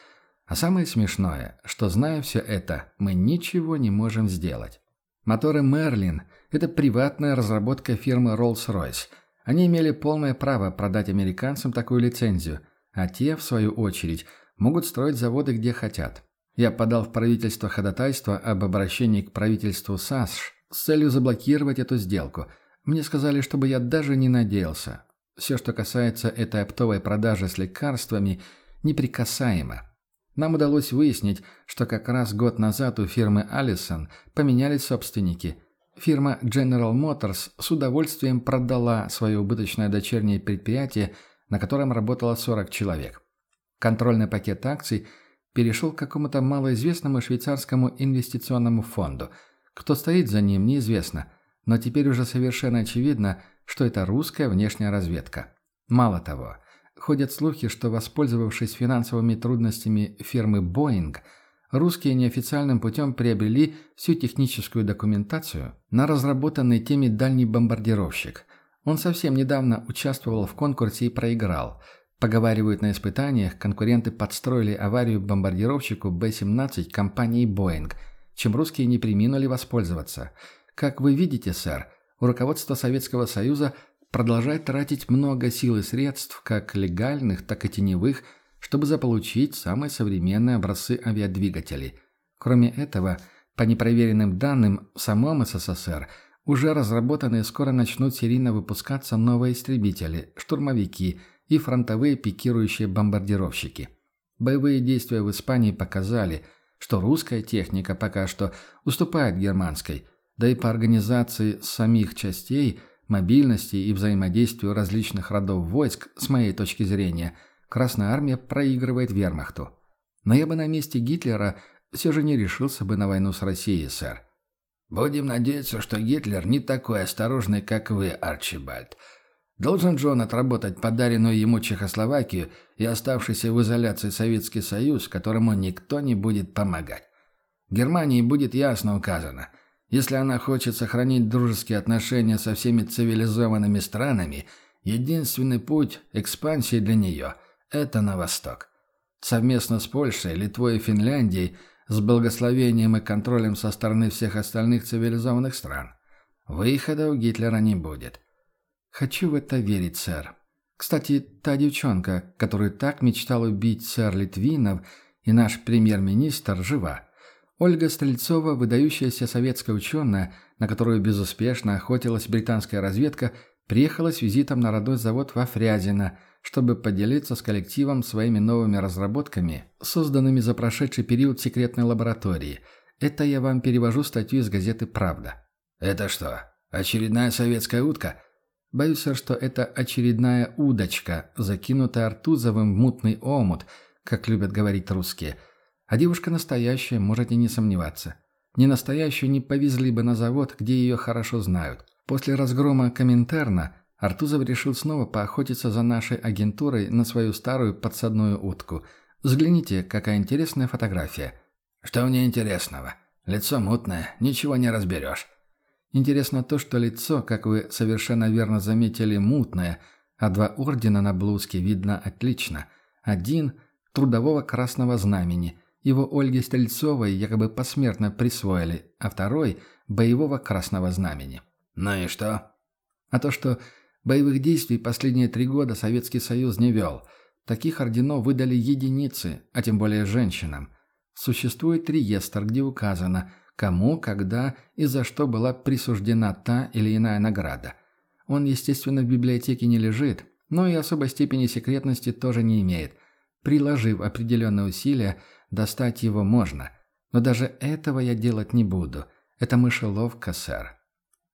А самое смешное, что, зная все это, мы ничего не можем сделать. Моторы «Мерлин» – это приватная разработка фирмы Rolls-Royce. Они имели полное право продать американцам такую лицензию, а те, в свою очередь, могут строить заводы где хотят. Я подал в правительство ходатайство об обращении к правительству САСШ с целью заблокировать эту сделку. Мне сказали, чтобы я даже не надеялся. Все, что касается этой оптовой продажи с лекарствами, неприкасаемо. Нам удалось выяснить, что как раз год назад у фирмы Allison поменялись собственники. Фирма General Motors с удовольствием продала свое убыточное дочернее предприятие, на котором работало 40 человек. Контрольный пакет акций – перешел к какому-то малоизвестному швейцарскому инвестиционному фонду. Кто стоит за ним, неизвестно, но теперь уже совершенно очевидно, что это русская внешняя разведка. Мало того, ходят слухи, что, воспользовавшись финансовыми трудностями фирмы Boeing, русские неофициальным путем приобрели всю техническую документацию на разработанный теми дальний бомбардировщик. Он совсем недавно участвовал в конкурсе и проиграл – Поговаривают на испытаниях, конкуренты подстроили аварию бомбардировщику Б-17 компании «Боинг», чем русские не приминули воспользоваться. Как вы видите, сэр, у руководства Советского Союза продолжает тратить много сил и средств, как легальных, так и теневых, чтобы заполучить самые современные образцы авиадвигателей. Кроме этого, по непроверенным данным, в самом СССР уже разработаны и скоро начнут серийно выпускаться новые истребители, штурмовики – и фронтовые пикирующие бомбардировщики. Боевые действия в Испании показали, что русская техника пока что уступает германской, да и по организации самих частей, мобильности и взаимодействию различных родов войск, с моей точки зрения, Красная Армия проигрывает вермахту. Но я бы на месте Гитлера все же не решился бы на войну с Россией, сэр. Будем надеяться, что Гитлер не такой осторожный, как вы, Арчибальд. Должен же он отработать подаренную ему Чехословакию и оставшийся в изоляции Советский Союз, которому никто не будет помогать. Германии будет ясно указано, если она хочет сохранить дружеские отношения со всеми цивилизованными странами, единственный путь экспансии для нее – это на восток. Совместно с Польшей, Литвой и Финляндией с благословением и контролем со стороны всех остальных цивилизованных стран. Выхода у Гитлера не будет – «Хочу в это верить, сэр. Кстати, та девчонка, которую так мечтал убить сэр Литвинов и наш премьер-министр, жива. Ольга Стрельцова, выдающаяся советская ученая, на которую безуспешно охотилась британская разведка, приехала с визитом на родной завод во Фрязино, чтобы поделиться с коллективом своими новыми разработками, созданными за прошедший период секретной лаборатории. Это я вам перевожу статью из газеты «Правда». «Это что, очередная советская утка?» Боюсь, что это очередная удочка, закинутая Артузовым в мутный омут, как любят говорить русские. А девушка настоящая, можете не сомневаться. Не настоящую не повезли бы на завод, где ее хорошо знают. После разгрома Коминтерна Артузов решил снова поохотиться за нашей агентурой на свою старую подсадную утку. Взгляните, какая интересная фотография. Что в ней интересного? Лицо мутное, ничего не разберешь. Интересно то, что лицо, как вы совершенно верно заметили, мутное, а два ордена на блузке видно отлично. Один – трудового красного знамени. Его Ольге Стрельцовой якобы посмертно присвоили, а второй – боевого красного знамени. Ну и что? А то, что боевых действий последние три года Советский Союз не вел. Таких орденов выдали единицы, а тем более женщинам. Существует реестр, где указано – кому, когда и за что была присуждена та или иная награда. Он, естественно, в библиотеке не лежит, но и особой степени секретности тоже не имеет. Приложив определенные усилия, достать его можно. Но даже этого я делать не буду. Это мышеловка, сэр.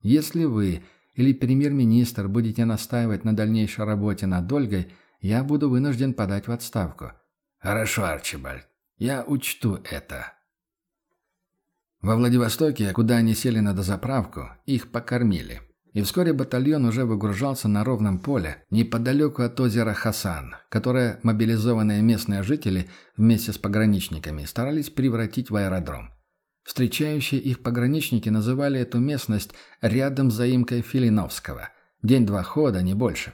Если вы или премьер-министр будете настаивать на дальнейшей работе над Ольгой, я буду вынужден подать в отставку». «Хорошо, Арчибальд. Я учту это». Во Владивостоке, куда они сели на дозаправку, их покормили. И вскоре батальон уже выгружался на ровном поле, неподалеку от озера Хасан, которое мобилизованные местные жители вместе с пограничниками старались превратить в аэродром. Встречающие их пограничники называли эту местность рядом с заимкой Филиновского. День-два хода, не больше.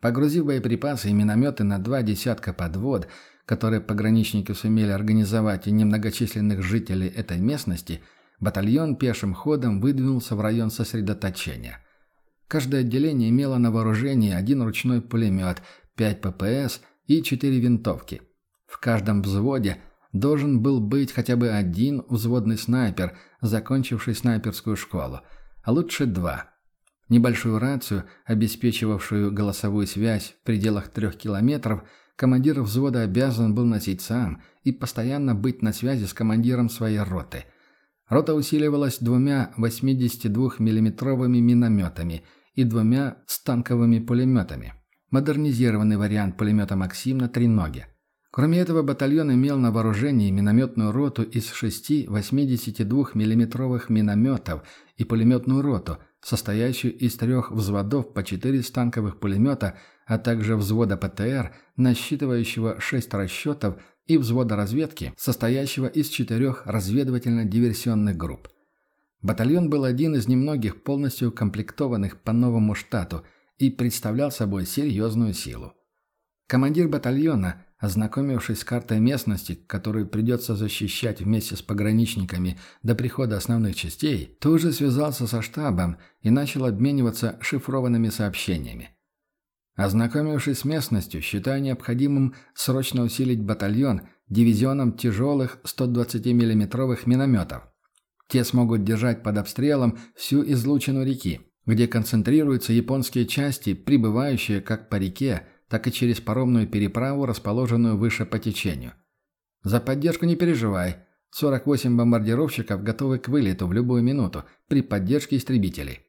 Погрузив боеприпасы и минометы на два десятка подвод, которые пограничники сумели организовать и немногочисленных жителей этой местности, батальон пешим ходом выдвинулся в район сосредоточения – Каждое отделение имело на вооружении один ручной пулемет, 5 ППС и 4 винтовки. В каждом взводе должен был быть хотя бы один взводный снайпер, закончивший снайперскую школу, а лучше два. Небольшую рацию, обеспечивавшую голосовую связь в пределах трех километров, командир взвода обязан был носить сам и постоянно быть на связи с командиром своей роты. Рота усиливалась двумя 82 миллиметровыми минометами – и двумя станковыми пулеметами. Модернизированный вариант пулемета «Максим» на треноге. Кроме этого, батальон имел на вооружении минометную роту из шести 82 миллиметровых минометов и пулеметную роту, состоящую из трех взводов по четыре станковых пулемета, а также взвода ПТР, насчитывающего шесть расчетов, и взвода разведки, состоящего из четырех разведывательно-диверсионных групп. Батальон был один из немногих полностью укомплектованных по новому штату и представлял собой серьезную силу. Командир батальона, ознакомившись с картой местности, которую придется защищать вместе с пограничниками до прихода основных частей, тоже связался со штабом и начал обмениваться шифрованными сообщениями. Ознакомившись с местностью, считаю необходимым срочно усилить батальон дивизионом тяжелых 120 миллиметровых минометов. Те смогут держать под обстрелом всю излучину реки, где концентрируются японские части, прибывающие как по реке, так и через паромную переправу, расположенную выше по течению. За поддержку не переживай. 48 бомбардировщиков готовы к вылету в любую минуту при поддержке истребителей.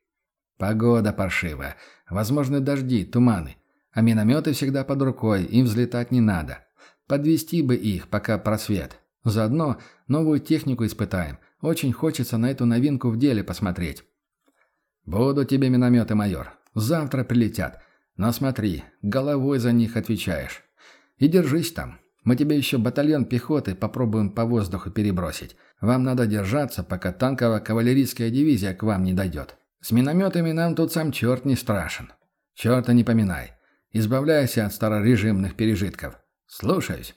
Погода паршивая. Возможны дожди, туманы. А минометы всегда под рукой, им взлетать не надо. Подвести бы их, пока просвет. Заодно новую технику испытаем – очень хочется на эту новинку в деле посмотреть. Буду тебе минометы, майор. Завтра прилетят. Но смотри, головой за них отвечаешь. И держись там. Мы тебе еще батальон пехоты попробуем по воздуху перебросить. Вам надо держаться, пока танково-кавалерийская дивизия к вам не дойдет. С минометами нам тут сам черт не страшен. Черта не поминай. Избавляйся от старорежимных пережитков. Слушаюсь.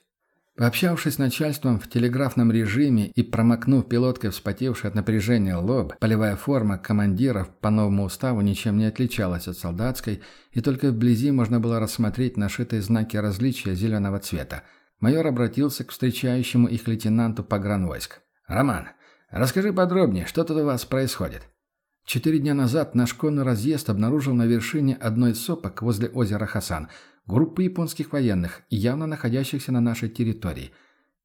Пообщавшись с начальством в телеграфном режиме и промокнув пилоткой вспотевший от напряжения лоб, полевая форма командиров по новому уставу ничем не отличалась от солдатской, и только вблизи можно было рассмотреть нашитые знаки различия зеленого цвета. Майор обратился к встречающему их лейтенанту погранвойск. «Роман, расскажи подробнее, что тут у вас происходит?» Четыре дня назад наш конный разъезд обнаружил на вершине одной из сопок возле озера Хасан – группы японских военных, явно находящихся на нашей территории.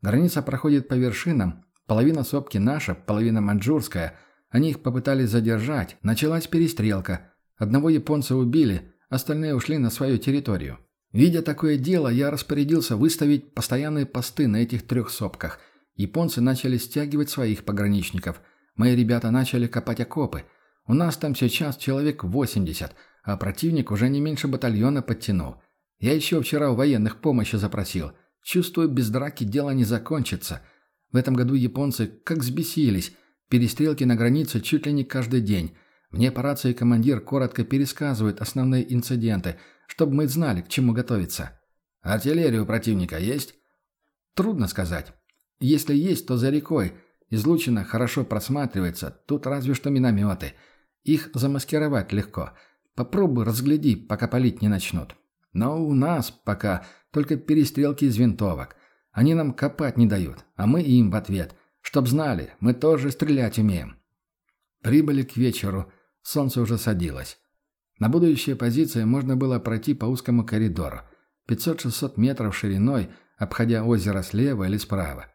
Граница проходит по вершинам, половина сопки наша, половина маньчжурская. Они их попытались задержать, началась перестрелка. Одного японца убили, остальные ушли на свою территорию. Видя такое дело, я распорядился выставить постоянные посты на этих трех сопках. Японцы начали стягивать своих пограничников. Мои ребята начали копать окопы. У нас там сейчас человек 80, а противник уже не меньше батальона подтянул. Я еще вчера у военных помощи запросил. Чувствую, без драки дело не закончится. В этом году японцы как взбесились. Перестрелки на границе чуть ли не каждый день. Мне по рации командир коротко пересказывает основные инциденты, чтобы мы знали, к чему готовиться. Артиллерия у противника есть? Трудно сказать. Если есть, то за рекой. Излучина хорошо просматривается, тут разве что минометы. Их замаскировать легко. Попробуй разгляди, пока палить не начнут. Но у нас пока только перестрелки из винтовок. Они нам копать не дают, а мы им в ответ. Чтоб знали, мы тоже стрелять умеем. Прибыли к вечеру. Солнце уже садилось. На будущие позиции можно было пройти по узкому коридору. 500-600 метров шириной, обходя озеро слева или справа.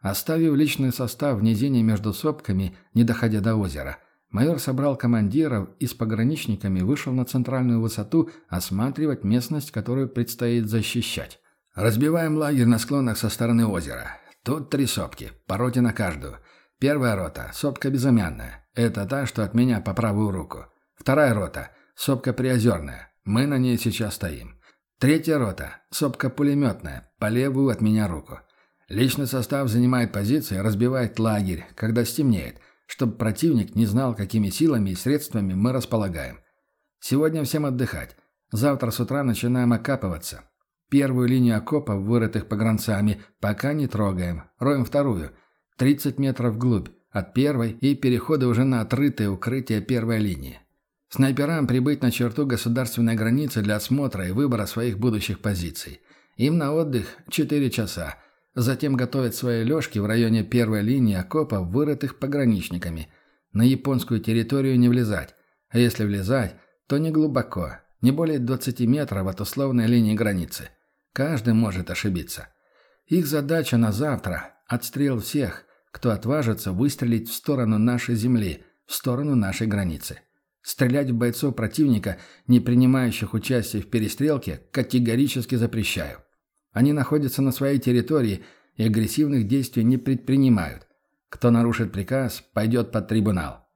Оставив личный состав в низине между сопками, не доходя до озера, майор собрал командиров и с пограничниками вышел на центральную высоту осматривать местность, которую предстоит защищать. «Разбиваем лагерь на склонах со стороны озера. Тут три сопки, по роте на каждую. Первая рота – сопка безымянная. Это та, что от меня по правую руку. Вторая рота – сопка приозерная. Мы на ней сейчас стоим. Третья рота – сопка пулеметная, по левую от меня руку. Личный состав занимает позиции, разбивает лагерь, когда стемнеет, чтобы противник не знал, какими силами и средствами мы располагаем. Сегодня всем отдыхать. Завтра с утра начинаем окапываться. Первую линию окопов, вырытых погранцами, пока не трогаем. Роем вторую. 30 метров вглубь. От первой и переходы уже на отрытое укрытие первой линии. Снайперам прибыть на черту государственной границы для осмотра и выбора своих будущих позиций. Им на отдых 4 часа – Затем готовят свои лёжки в районе первой линии окопов, вырытых пограничниками. На японскую территорию не влезать. А если влезать, то не глубоко, не более 20 метров от условной линии границы. Каждый может ошибиться. Их задача на завтра – отстрел всех, кто отважится выстрелить в сторону нашей земли, в сторону нашей границы. Стрелять в бойцов противника, не принимающих участие в перестрелке, категорически запрещаю. Они находятся на своей территории и агрессивных действий не предпринимают. Кто нарушит приказ, пойдет под трибунал.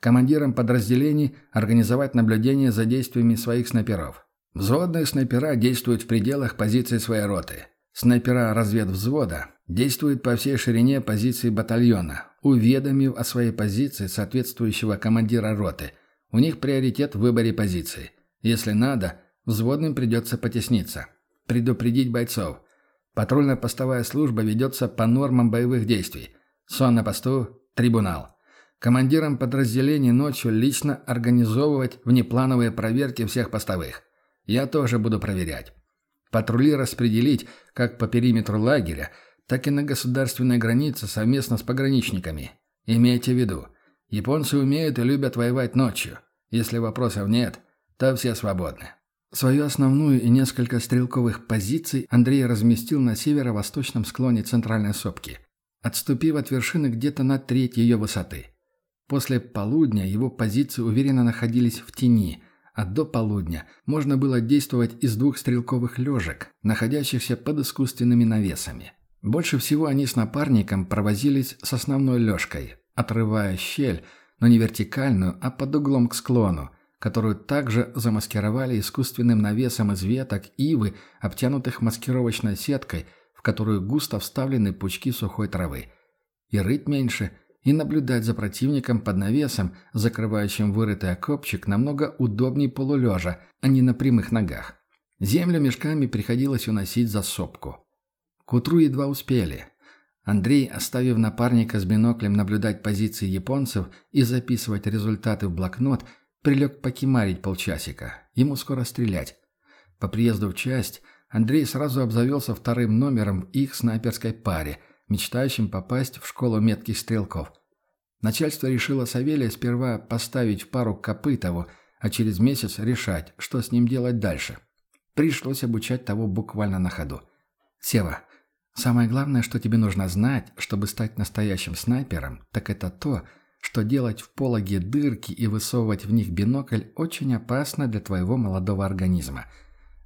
Командирам подразделений организовать наблюдение за действиями своих снайперов. Взводные снайпера действуют в пределах позиции своей роты. Снайпера разведвзвода действуют по всей ширине позиции батальона, уведомив о своей позиции соответствующего командира роты. У них приоритет в выборе позиции. Если надо, взводным придется потесниться предупредить бойцов. Патрульно-постовая служба ведется по нормам боевых действий. Сон на посту – трибунал. Командирам подразделений ночью лично организовывать внеплановые проверки всех постовых. Я тоже буду проверять. Патрули распределить как по периметру лагеря, так и на государственной границе совместно с пограничниками. Имейте в виду, японцы умеют и любят воевать ночью. Если вопросов нет, то все свободны. Свою основную и несколько стрелковых позиций Андрей разместил на северо-восточном склоне центральной сопки, отступив от вершины где-то на треть ее высоты. После полудня его позиции уверенно находились в тени, а до полудня можно было действовать из двух стрелковых лежек, находящихся под искусственными навесами. Больше всего они с напарником провозились с основной лёжкой, отрывая щель, но не вертикальную, а под углом к склону, которую также замаскировали искусственным навесом из веток ивы, обтянутых маскировочной сеткой, в которую густо вставлены пучки сухой травы. И рыть меньше, и наблюдать за противником под навесом, закрывающим вырытый окопчик, намного удобнее полулежа, а не на прямых ногах. Землю мешками приходилось уносить за сопку. К утру едва успели. Андрей, оставив напарника с биноклем наблюдать позиции японцев и записывать результаты в блокнот, Прилег покемарить полчасика. Ему скоро стрелять. По приезду в часть Андрей сразу обзавелся вторым номером в их снайперской паре, мечтающим попасть в школу метких стрелков. Начальство решило Савелия сперва поставить в пару Копытову, а через месяц решать, что с ним делать дальше. Пришлось обучать того буквально на ходу. «Сева, самое главное, что тебе нужно знать, чтобы стать настоящим снайпером, так это то, что делать в пологе дырки и высовывать в них бинокль очень опасно для твоего молодого организма.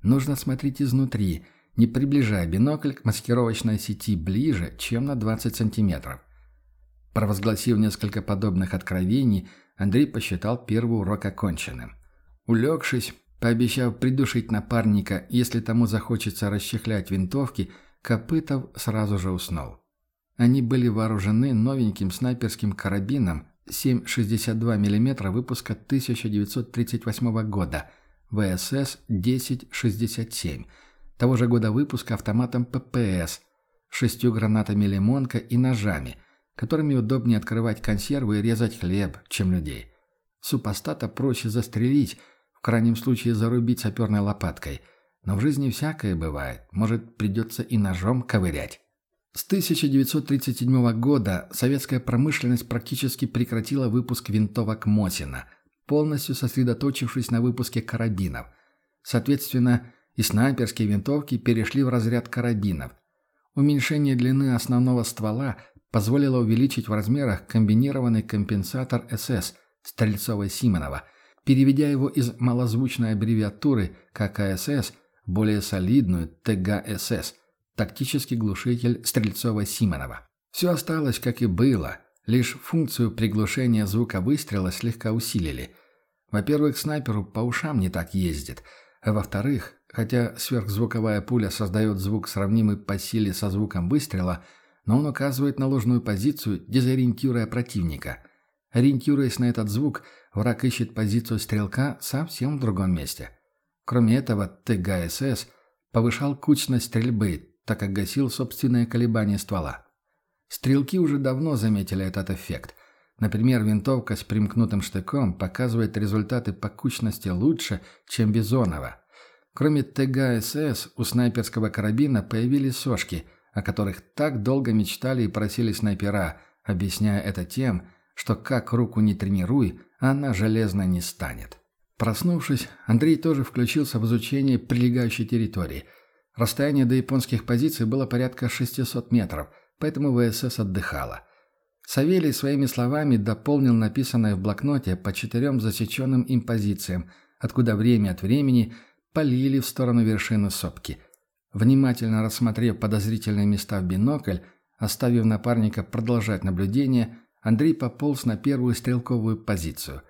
Нужно смотреть изнутри, не приближая бинокль к маскировочной сети ближе, чем на 20 сантиметров. Провозгласив несколько подобных откровений, Андрей посчитал первый урок оконченным. Улегшись, пообещав придушить напарника, если тому захочется расчехлять винтовки, Копытов сразу же уснул. Они были вооружены новеньким снайперским карабином 7,62 мм выпуска 1938 года ВСС-1067, того же года выпуска автоматом ППС, шестью гранатами «Лимонка» и ножами, которыми удобнее открывать консервы и резать хлеб, чем людей. Супостата проще застрелить, в крайнем случае зарубить саперной лопаткой, но в жизни всякое бывает, может придется и ножом ковырять. С 1937 года советская промышленность практически прекратила выпуск винтовок Мосина, полностью сосредоточившись на выпуске карабинов. Соответственно, и снайперские винтовки перешли в разряд карабинов. Уменьшение длины основного ствола позволило увеличить в размерах комбинированный компенсатор СС, Стрельцова-Симонова, переведя его из малозвучной аббревиатуры ККСС в более солидную ТГСС – тактический глушитель Стрельцова-Симонова. Все осталось, как и было, лишь функцию приглушения звука выстрела слегка усилили. Во-первых, снайперу по ушам не так ездит, а во-вторых, хотя сверхзвуковая пуля создает звук, сравнимый по силе со звуком выстрела, но он указывает на ложную позицию, дезориентируя противника – Ориентируясь на этот звук, враг ищет позицию стрелка совсем в другом месте. Кроме этого, ТГСС повышал кучность стрельбы, так как гасил собственное колебание ствола. Стрелки уже давно заметили этот эффект. Например, винтовка с примкнутым штыком показывает результаты по кучности лучше, чем Бизонова. Кроме ТГСС, у снайперского карабина появились сошки, о которых так долго мечтали и просили снайпера, объясняя это тем, что как руку не тренируй, она железно не станет. Проснувшись, Андрей тоже включился в изучение прилегающей территории. Расстояние до японских позиций было порядка 600 метров, поэтому ВСС отдыхала. Савелий своими словами дополнил написанное в блокноте по четырем засеченным им позициям, откуда время от времени полили в сторону вершины сопки. Внимательно рассмотрев подозрительные места в бинокль, оставив напарника продолжать наблюдение, Андрей пополз на первую стрелковую позицию.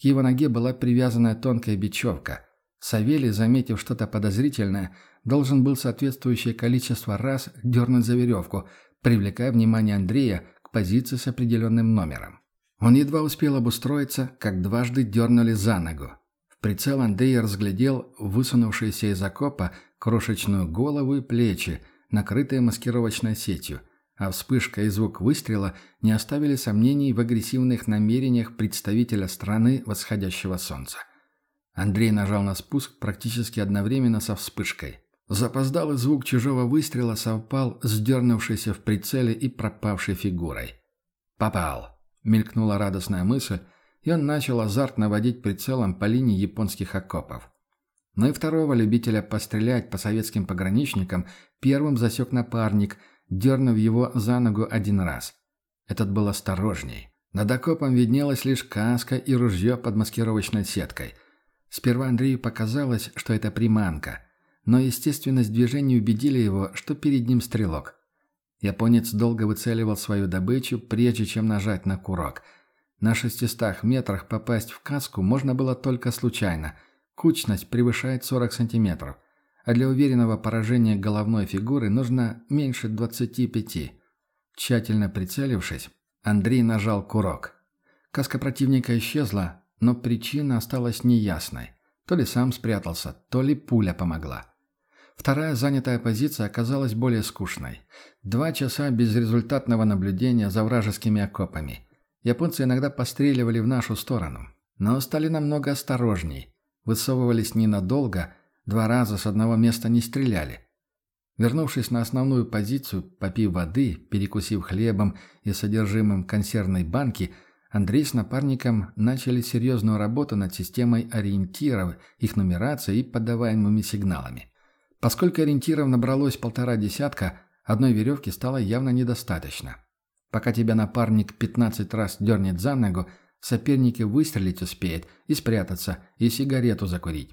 К его ноге была привязана тонкая бечевка. Савелий, заметив что-то подозрительное, должен был соответствующее количество раз дернуть за веревку, привлекая внимание Андрея к позиции с определенным номером. Он едва успел обустроиться, как дважды дернули за ногу. В прицел Андрей разглядел высунувшиеся из окопа крошечную голову и плечи, накрытые маскировочной сетью – а вспышка и звук выстрела не оставили сомнений в агрессивных намерениях представителя страны восходящего солнца. Андрей нажал на спуск практически одновременно со вспышкой. Запоздалый звук чужого выстрела совпал с дернувшейся в прицеле и пропавшей фигурой. «Попал!» — мелькнула радостная мысль, и он начал азартно водить прицелом по линии японских окопов. Но и второго любителя пострелять по советским пограничникам первым засек напарник — дернув его за ногу один раз. Этот был осторожней. Над окопом виднелась лишь каска и ружье под маскировочной сеткой. Сперва Андрею показалось, что это приманка, но естественность движения убедили его, что перед ним стрелок. Японец долго выцеливал свою добычу, прежде чем нажать на курок. На 600 метрах попасть в каску можно было только случайно. Кучность превышает 40 сантиметров а для уверенного поражения головной фигуры нужно меньше 25. Тщательно прицелившись, Андрей нажал курок. Каска противника исчезла, но причина осталась неясной. То ли сам спрятался, то ли пуля помогла. Вторая занятая позиция оказалась более скучной. Два часа безрезультатного наблюдения за вражескими окопами. Японцы иногда постреливали в нашу сторону, но стали намного осторожней. Высовывались ненадолго – Два раза с одного места не стреляли. Вернувшись на основную позицию, попив воды, перекусив хлебом и содержимым консервной банки, Андрей с напарником начали серьезную работу над системой ориентиров, их нумерацией и подаваемыми сигналами. Поскольку ориентиров набралось полтора десятка, одной веревки стало явно недостаточно. Пока тебя напарник 15 раз дернет за ногу, соперник и выстрелить успеет, и спрятаться, и сигарету закурить.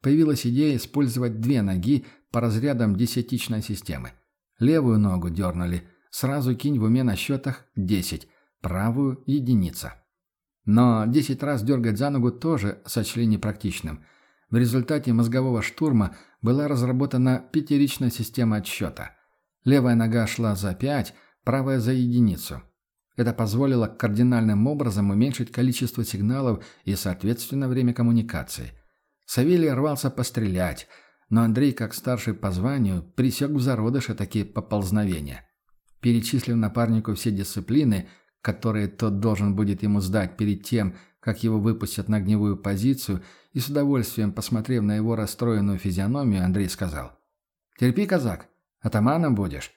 Появилась идея использовать две ноги по разрядам десятичной системы. Левую ногу дернули, сразу кинь в уме на счетах 10, правую – единица. Но 10 раз дергать за ногу тоже сочли непрактичным. В результате мозгового штурма была разработана пятеричная система отсчета. Левая нога шла за 5, правая за единицу. Это позволило кардинальным образом уменьшить количество сигналов и, соответственно, время коммуникации – Савелий рвался пострелять, но Андрей, как старший по званию, пресек в зародыше такие поползновения. Перечислив напарнику все дисциплины, которые тот должен будет ему сдать перед тем, как его выпустят на огневую позицию, и с удовольствием посмотрев на его расстроенную физиономию, Андрей сказал, «Терпи, казак, атаманом будешь.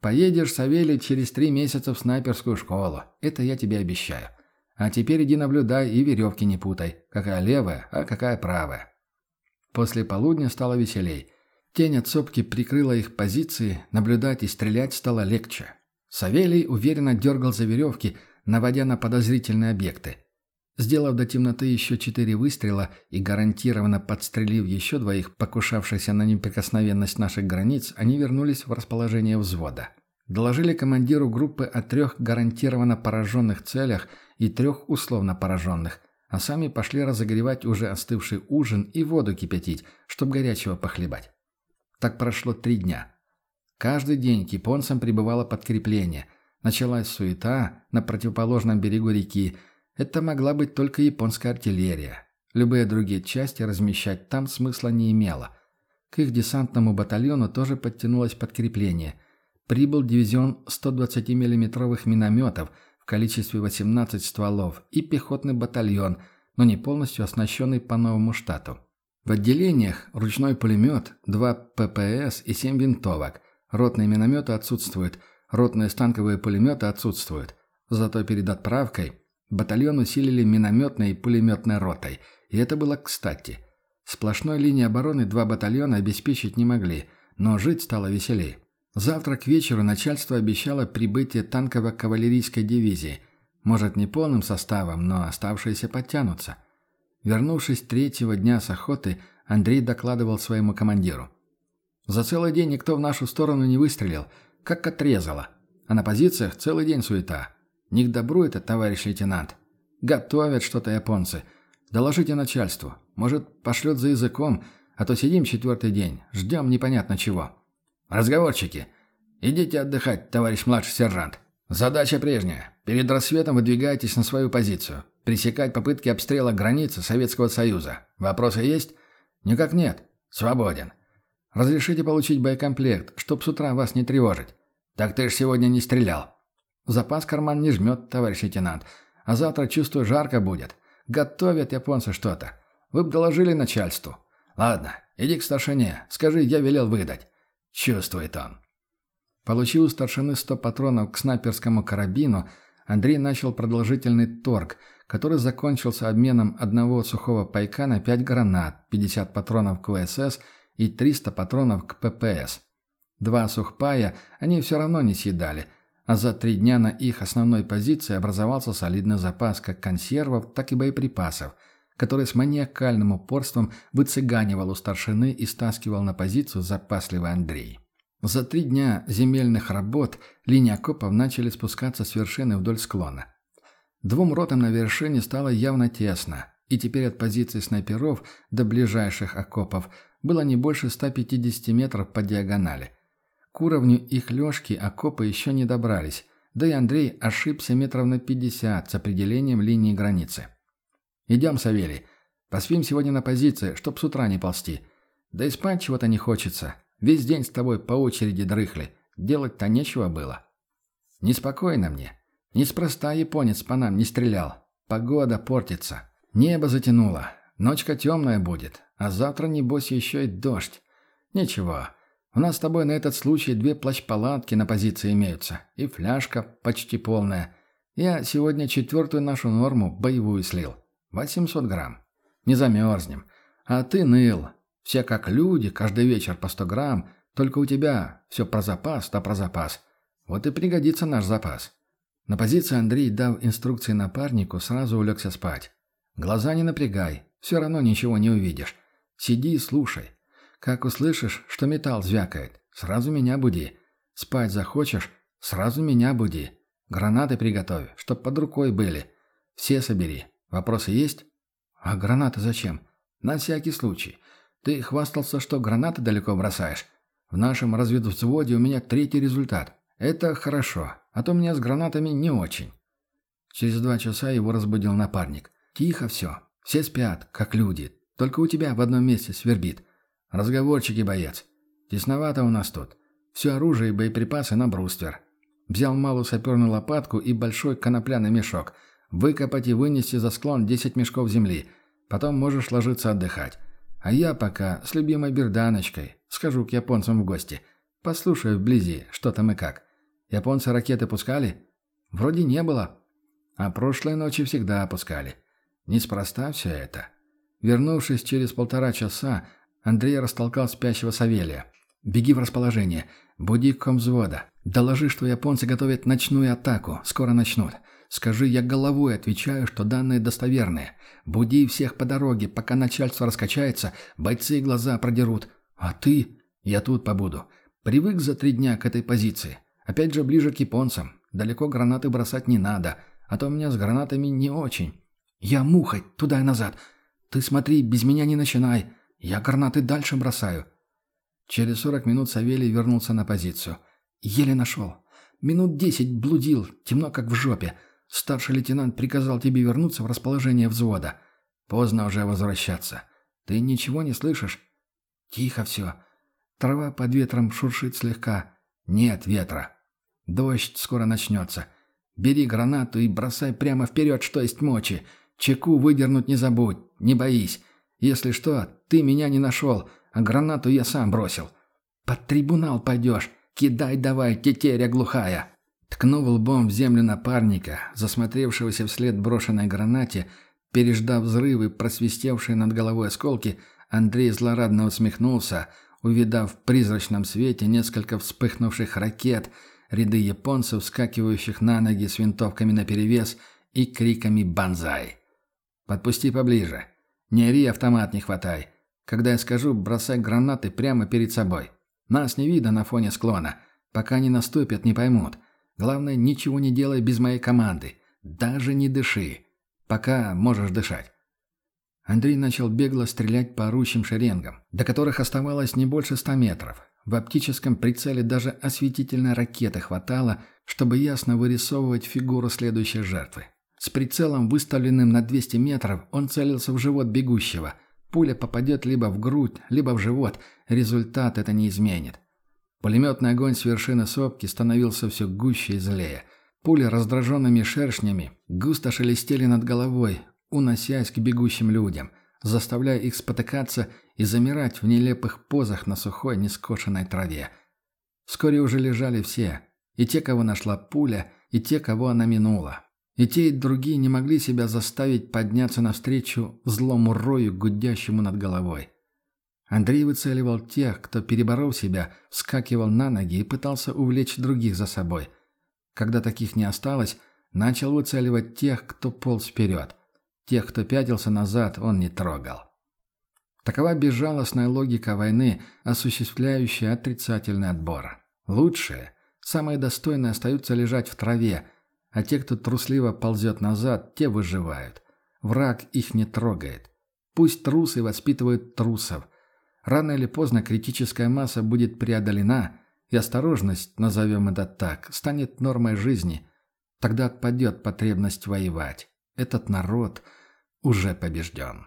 Поедешь, Савелий, через три месяца в снайперскую школу, это я тебе обещаю. А теперь иди наблюдай и веревки не путай, какая левая, а какая правая. После полудня стало веселей. Тень от сопки прикрыла их позиции, наблюдать и стрелять стало легче. Савелий уверенно дергал за веревки, наводя на подозрительные объекты. Сделав до темноты еще четыре выстрела и гарантированно подстрелив еще двоих, покушавшихся на неприкосновенность наших границ, они вернулись в расположение взвода. Доложили командиру группы о трех гарантированно пораженных целях и трех условно пораженных, а сами пошли разогревать уже остывший ужин и воду кипятить, чтобы горячего похлебать. Так прошло три дня. Каждый день к японцам прибывало подкрепление. Началась суета на противоположном берегу реки. Это могла быть только японская артиллерия. Любые другие части размещать там смысла не имело. К их десантному батальону тоже подтянулось подкрепление. Прибыл дивизион 120 миллиметровых минометов в количестве 18 стволов и пехотный батальон, но не полностью оснащенный по новому штату. В отделениях ручной пулемет, два ППС и 7 винтовок. Ротные минометы отсутствуют, ротные станковые пулеметы отсутствуют. Зато перед отправкой батальон усилили минометной и пулеметной ротой. И это было кстати. Сплошной линии обороны два батальона обеспечить не могли, но жить стало веселее. Завтра к вечеру начальство обещало прибытие танково-кавалерийской дивизии. Может, не полным составом, но оставшиеся подтянутся. Вернувшись третьего дня с охоты, Андрей докладывал своему командиру. За целый день никто в нашу сторону не выстрелил, как отрезало. А на позициях целый день суета. Не к добру это, товарищ лейтенант. Готовят что-то японцы. Доложите начальству. Может, пошлет за языком, а то сидим четвертый день, ждем непонятно чего. Разговорчики. Идите отдыхать, товарищ младший сержант. Задача прежняя. Перед рассветом выдвигайтесь на свою позицию. Пресекать попытки обстрела границы Советского Союза. Вопросы есть? Никак нет. Свободен. Разрешите получить боекомплект, чтоб с утра вас не тревожить. Так ты ж сегодня не стрелял. Запас карман не жмет, товарищ лейтенант. А завтра, чувствую, жарко будет. Готовят японцы что-то. Вы б доложили начальству. Ладно, иди к старшине. Скажи, я велел выдать. Чувствует он. Получив у старшины 100 патронов к снайперскому карабину, Андрей начал продолжительный торг, который закончился обменом одного сухого пайка на 5 гранат, 50 патронов к ВСС и 300 патронов к ППС. Два сухпая они все равно не съедали, а за три дня на их основной позиции образовался солидный запас как консервов, так и боеприпасов, который с маниакальным упорством выцыганивал у старшины и стаскивал на позицию запасливый Андрей. За три дня земельных работ линии окопов начали спускаться с вершины вдоль склона. Двум ротам на вершине стало явно тесно, и теперь от позиции снайперов до ближайших окопов было не больше 150 метров по диагонали. К уровню их лёжки окопы еще не добрались, да и Андрей ошибся метров на 50 с определением линии границы. «Идем, Савелий. Поспим сегодня на позиции, чтоб с утра не ползти. Да и спать чего-то не хочется. Весь день с тобой по очереди дрыхли. Делать-то нечего было». «Неспокойно мне. Неспроста японец по нам не стрелял. Погода портится. Небо затянуло. Ночка темная будет. А завтра, небось, еще и дождь. Ничего. У нас с тобой на этот случай две плащ-палатки на позиции имеются. И фляжка почти полная. Я сегодня четвертую нашу норму боевую слил. 800 грамм. Не замерзнем. А ты ныл. Все как люди, каждый вечер по 100 грамм. Только у тебя все про запас, да про запас. Вот и пригодится наш запас. На позиции Андрей, дав инструкции напарнику, сразу улегся спать. Глаза не напрягай, все равно ничего не увидишь. Сиди и слушай. Как услышишь, что металл звякает, сразу меня буди. Спать захочешь, сразу меня буди. Гранаты приготовь, чтоб под рукой были. Все собери. Вопросы есть? А гранаты зачем? На всякий случай. Ты хвастался, что гранаты далеко бросаешь. В нашем разведвзводе у меня третий результат. Это хорошо, а то мне с гранатами не очень. Через два часа его разбудил напарник. Тихо все. Все спят, как люди. Только у тебя в одном месте свербит. Разговорчики, боец. Тесновато у нас тут. Все оружие и боеприпасы на бруствер. Взял малую саперную лопатку и большой конопляный мешок. Выкопать и вынести за склон 10 мешков земли. Потом можешь ложиться отдыхать. А я пока с любимой берданочкой схожу к японцам в гости. Послушаю вблизи, что там и как. Японцы ракеты пускали? Вроде не было. А прошлой ночи всегда опускали. Неспроста все это. Вернувшись через полтора часа, Андрей растолкал спящего Савелия. «Беги в расположение. Буди комвзвода. Доложи, что японцы готовят ночную атаку. Скоро начнут. Скажи, я головой отвечаю, что данные достоверные. Буди всех по дороге, пока начальство раскачается, бойцы глаза продерут. А ты? Я тут побуду. Привык за три дня к этой позиции. Опять же ближе к японцам. Далеко гранаты бросать не надо, а то у меня с гранатами не очень. Я мухой, туда и назад. Ты смотри, без меня не начинай. Я гранаты дальше бросаю. Через сорок минут Савелий вернулся на позицию. Еле нашел. Минут десять блудил, темно как в жопе. Старший лейтенант приказал тебе вернуться в расположение взвода. Поздно уже возвращаться. Ты ничего не слышишь? Тихо все. Трава под ветром шуршит слегка. Нет ветра. Дождь скоро начнется. Бери гранату и бросай прямо вперед, что есть мочи. Чеку выдернуть не забудь, не боись. Если что, ты меня не нашел, а гранату я сам бросил. Под трибунал пойдешь. Кидай давай, тетеря глухая!» Ткнув лбом в землю напарника, засмотревшегося вслед брошенной гранате, переждав взрывы, просвистевшие над головой осколки, Андрей злорадно усмехнулся, увидав в призрачном свете несколько вспыхнувших ракет, ряды японцев, вскакивающих на ноги с винтовками наперевес и криками «Бонзай!». «Подпусти поближе. Не ори, автомат не хватай. Когда я скажу, бросай гранаты прямо перед собой. Нас не видно на фоне склона. Пока не наступят, не поймут. Главное, ничего не делай без моей команды. Даже не дыши. Пока можешь дышать. Андрей начал бегло стрелять по орущим шеренгам, до которых оставалось не больше ста метров. В оптическом прицеле даже осветительной ракеты хватало, чтобы ясно вырисовывать фигуру следующей жертвы. С прицелом, выставленным на 200 метров, он целился в живот бегущего – Пуля попадет либо в грудь, либо в живот. Результат это не изменит. Пулеметный огонь с вершины сопки становился все гуще и злее. Пули раздраженными шершнями густо шелестели над головой, уносясь к бегущим людям, заставляя их спотыкаться и замирать в нелепых позах на сухой нескошенной траве. Вскоре уже лежали все, и те, кого нашла пуля, и те, кого она минула. И те, и другие не могли себя заставить подняться навстречу злому рою, гудящему над головой. Андрей выцеливал тех, кто, переборол себя, вскакивал на ноги и пытался увлечь других за собой. Когда таких не осталось, начал выцеливать тех, кто полз вперед. Тех, кто пятился назад, он не трогал. Такова безжалостная логика войны, осуществляющая отрицательный отбор. Лучшие, самые достойные остаются лежать в траве – а те, кто трусливо ползет назад, те выживают. Враг их не трогает. Пусть трусы воспитывают трусов. Рано или поздно критическая масса будет преодолена, и осторожность, назовем это так, станет нормой жизни. Тогда отпадет потребность воевать. Этот народ уже побежден.